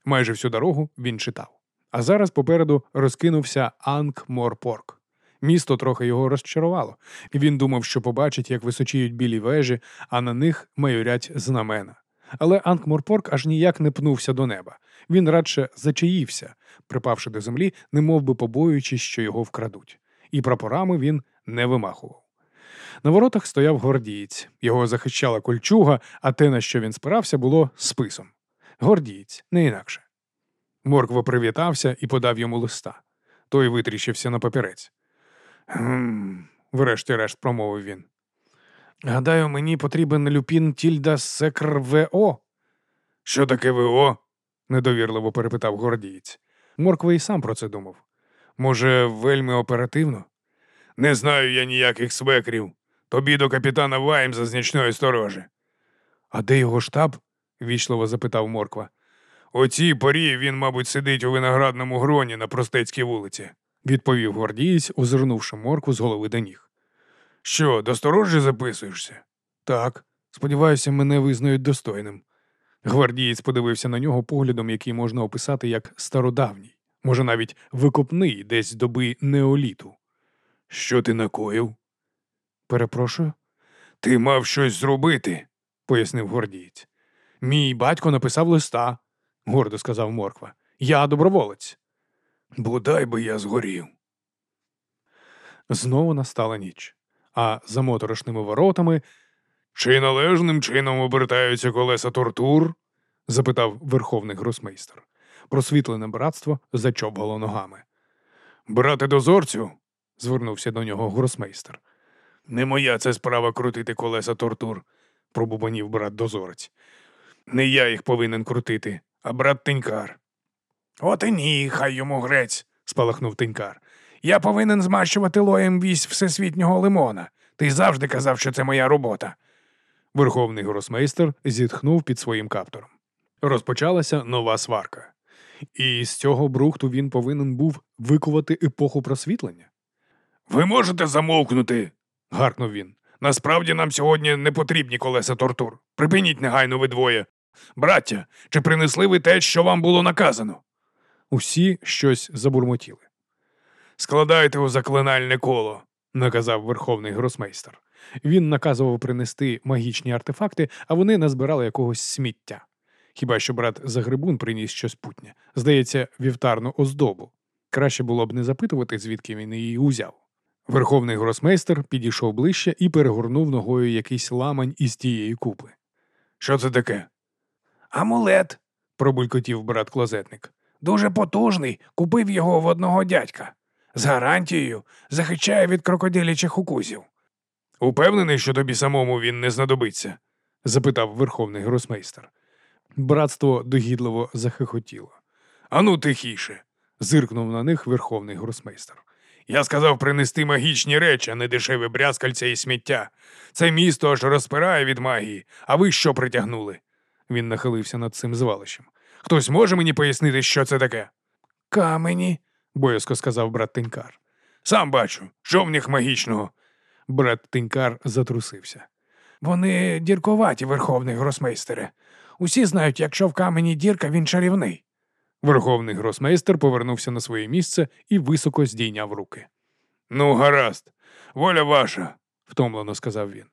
Майже всю дорогу він читав. А зараз попереду розкинувся Анк-Морпорк. Місто трохи його розчарувало, він думав, що побачить, як височіють білі вежі, а на них майорять знамена. Але Анкморпорк аж ніяк не пнувся до неба. Він радше зачаївся, припавши до землі, немов би побоюючись, що його вкрадуть. І прапорами він не вимахував. На воротах стояв гордієць, його захищала кольчуга, а те, на що він спирався, було списом. Гордієць, не інакше. Морква привітався і подав йому листа. Той витріщився на папірець. Врешті-решт промовив він. Гадаю, мені потрібен люпін Тільда Секр ВО. Що таке ВО? недовірливо перепитав гордієць. Морква і сам про це думав. Може, вельми оперативно? Не знаю я ніяких свекрів. Тобі до капітана Ваймза з нічної сторожі. А де його штаб? ввічливо запитав Морква. У цій порі він, мабуть, сидить у виноградному гроні на простецькій вулиці, відповів гвардієць, озирнувши моркву з голови до ніг. Що, до сторожі записуєшся? Так. Сподіваюся, мене визнають достойним. Гвардієць подивився на нього поглядом, який можна описати як стародавній, може навіть викопний десь доби неоліту. Що ти накоїв? Перепрошую. Ти мав щось зробити, пояснив гвардієць. Мій батько написав листа, гордо сказав Морква. Я доброволець. Бодай би я згорів. Знову настала ніч, а за моторошними воротами чи належним чином обертаються колеса тортур? запитав верховний гросмейстер. Просвітлене братство зачовгало ногами. Брате дозорцю, звернувся до нього гросмейстер. Не моя це справа крутити колеса тортур, пробубанів брат дозорець. Не я їх повинен крутити, а брат Тенькар. От і ні, хай йому грець, спалахнув Тенькар. Я повинен змащувати лоєм вісь всесвітнього лимона. Ти завжди казав, що це моя робота. Верховний гросмейстер зітхнув під своїм каптуром. Розпочалася нова сварка, і з цього брухту він повинен був викувати епоху просвітлення. Ви можете замовкнути, гаркнув він. Насправді нам сьогодні не потрібні колеса тортур. Припиніть негайно ви двоє. Браття, чи принесли ви те, що вам було наказано? Усі щось забурмотіли. Складайте у заклинальне коло, наказав верховний гросмейстер. Він наказував принести магічні артефакти, а вони назбирали якогось сміття. Хіба що брат Загребун приніс щось путнє, здається, вівтарну оздобу. Краще було б не запитувати, звідки він її узяв. Верховний гросмейстер підійшов ближче і перегорнув ногою якийсь ламань із тієї купи. Що це таке? Амулет, пробулькотів брат клозетник. Дуже потужний, купив його в одного дядька. З гарантією захищає від крокодилячих укусів. Упевнений, що тобі самому він не знадобиться? запитав верховний гросмейстер. Братство догідливо захихотіло. Ану, тихіше, зиркнув на них верховний гросмейстер. Я сказав принести магічні речі, а не дешеве брязкальця і сміття. Це місто аж розпирає від магії, а ви що притягнули? Він нахилився над цим звалищем. Хтось може мені пояснити, що це таке? Камені, боязко сказав брат Тенькар. Сам бачу, що в них магічного. Брат Тенькар затрусився. Вони діркуваті, верховний гросмейстере. Усі знають, якщо в камені дірка, він чарівний. Верховний гросмейстер повернувся на своє місце і високо здійняв руки. Ну, гаразд, воля ваша, втомлено сказав він.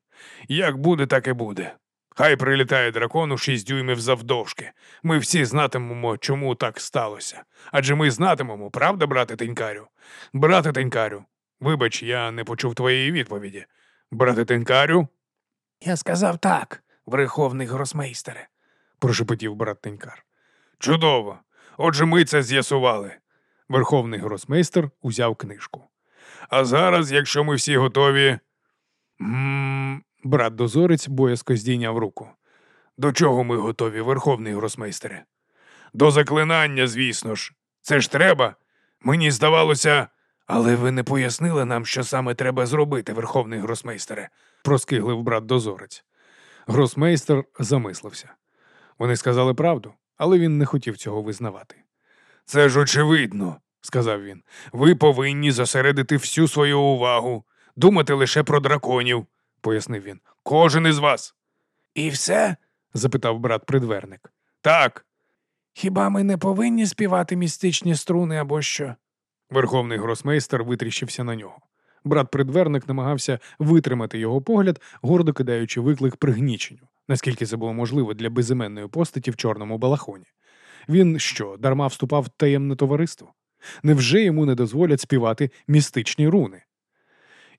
Як буде, так і буде. Хай прилітає дракон у шість дюймів завдовжки. Ми всі знатимемо, чому так сталося. Адже ми знатимемо, правда, брате Тенькарю? Брате Тенькарю, вибач, я не почув твоєї відповіді. Брате Тенькарю? Я сказав так, верховний гросмейстере, прошепотів брат Тенькар. Чудово. Отже, ми це з'ясували. Верховний гросмейстер узяв книжку. А зараз, якщо ми всі готові. м Брат дозорець боязко здійняв руку. До чого ми готові, верховний гросмейстере? До заклинання, звісно ж. Це ж треба. Мені здавалося. Але ви не пояснили нам, що саме треба зробити, верховний гросмейстере, проскиглив брат дозорець. Гросмейстер замислився. Вони сказали правду, але він не хотів цього визнавати. Це ж очевидно, сказав він. Ви повинні зосередити всю свою увагу, думати лише про драконів, пояснив він. Кожен із вас. І все? запитав брат придверник. Так. Хіба ми не повинні співати містичні струни або що? Верховний гросмейстер витріщився на нього. Брат придверник намагався витримати його погляд, гордо кидаючи виклик пригніченню, наскільки це було можливо для безіменної постаті в чорному балахоні. Він що, дарма вступав в таємне товариство? Невже йому не дозволять співати містичні руни?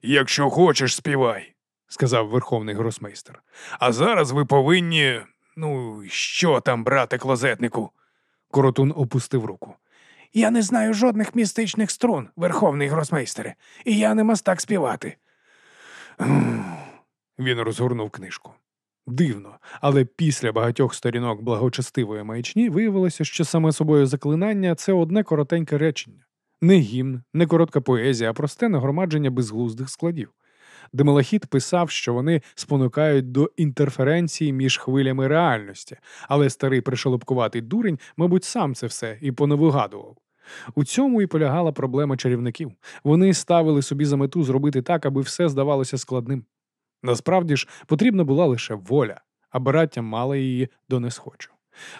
Якщо хочеш, співай, сказав верховний гросмейстер. А зараз ви повинні. Ну, що там, брате клозетнику? Коротун опустив руку. Я не знаю жодних містичних струн, верховний гросмейстере, і я не мастак співати. Він розгорнув книжку. Дивно, але після багатьох сторінок благочестивої маячні виявилося, що саме собою заклинання це одне коротеньке речення. Не гімн, не коротка поезія, а просте нагромадження безглуздих складів. Демалахіт писав, що вони спонукають до інтерференції між хвилями реальності, але старий пришелопкуватий дурень, мабуть, сам це все і понавигадував. У цьому і полягала проблема чарівників. Вони ставили собі за мету зробити так, аби все здавалося складним. Насправді ж потрібна була лише воля, а браття мали її до несхочу.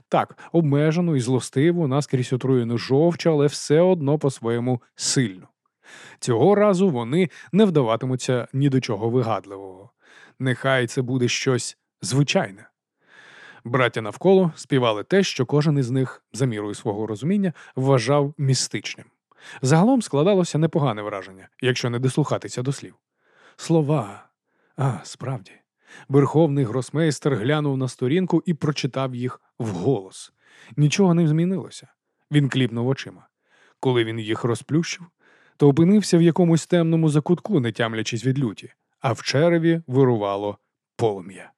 Так, обмежену і злостиву, наскрізь отруєну жовчу, але все одно по-своєму сильну. Цього разу вони не вдаватимуться ні до чого вигадливого. Нехай це буде щось звичайне. Браття навколо співали те, що кожен із них, за мірою свого розуміння, вважав містичним. Загалом складалося непогане враження, якщо не дослухатися до слів. Слова. А, справді. Верховний гросмейстер глянув на сторінку і прочитав їх вголос. Нічого не змінилося. Він кліпнув очима. Коли він їх розплющив, то опинився в якомусь темному закутку, не тямлячись від люті, а в череві вирувало полум'я.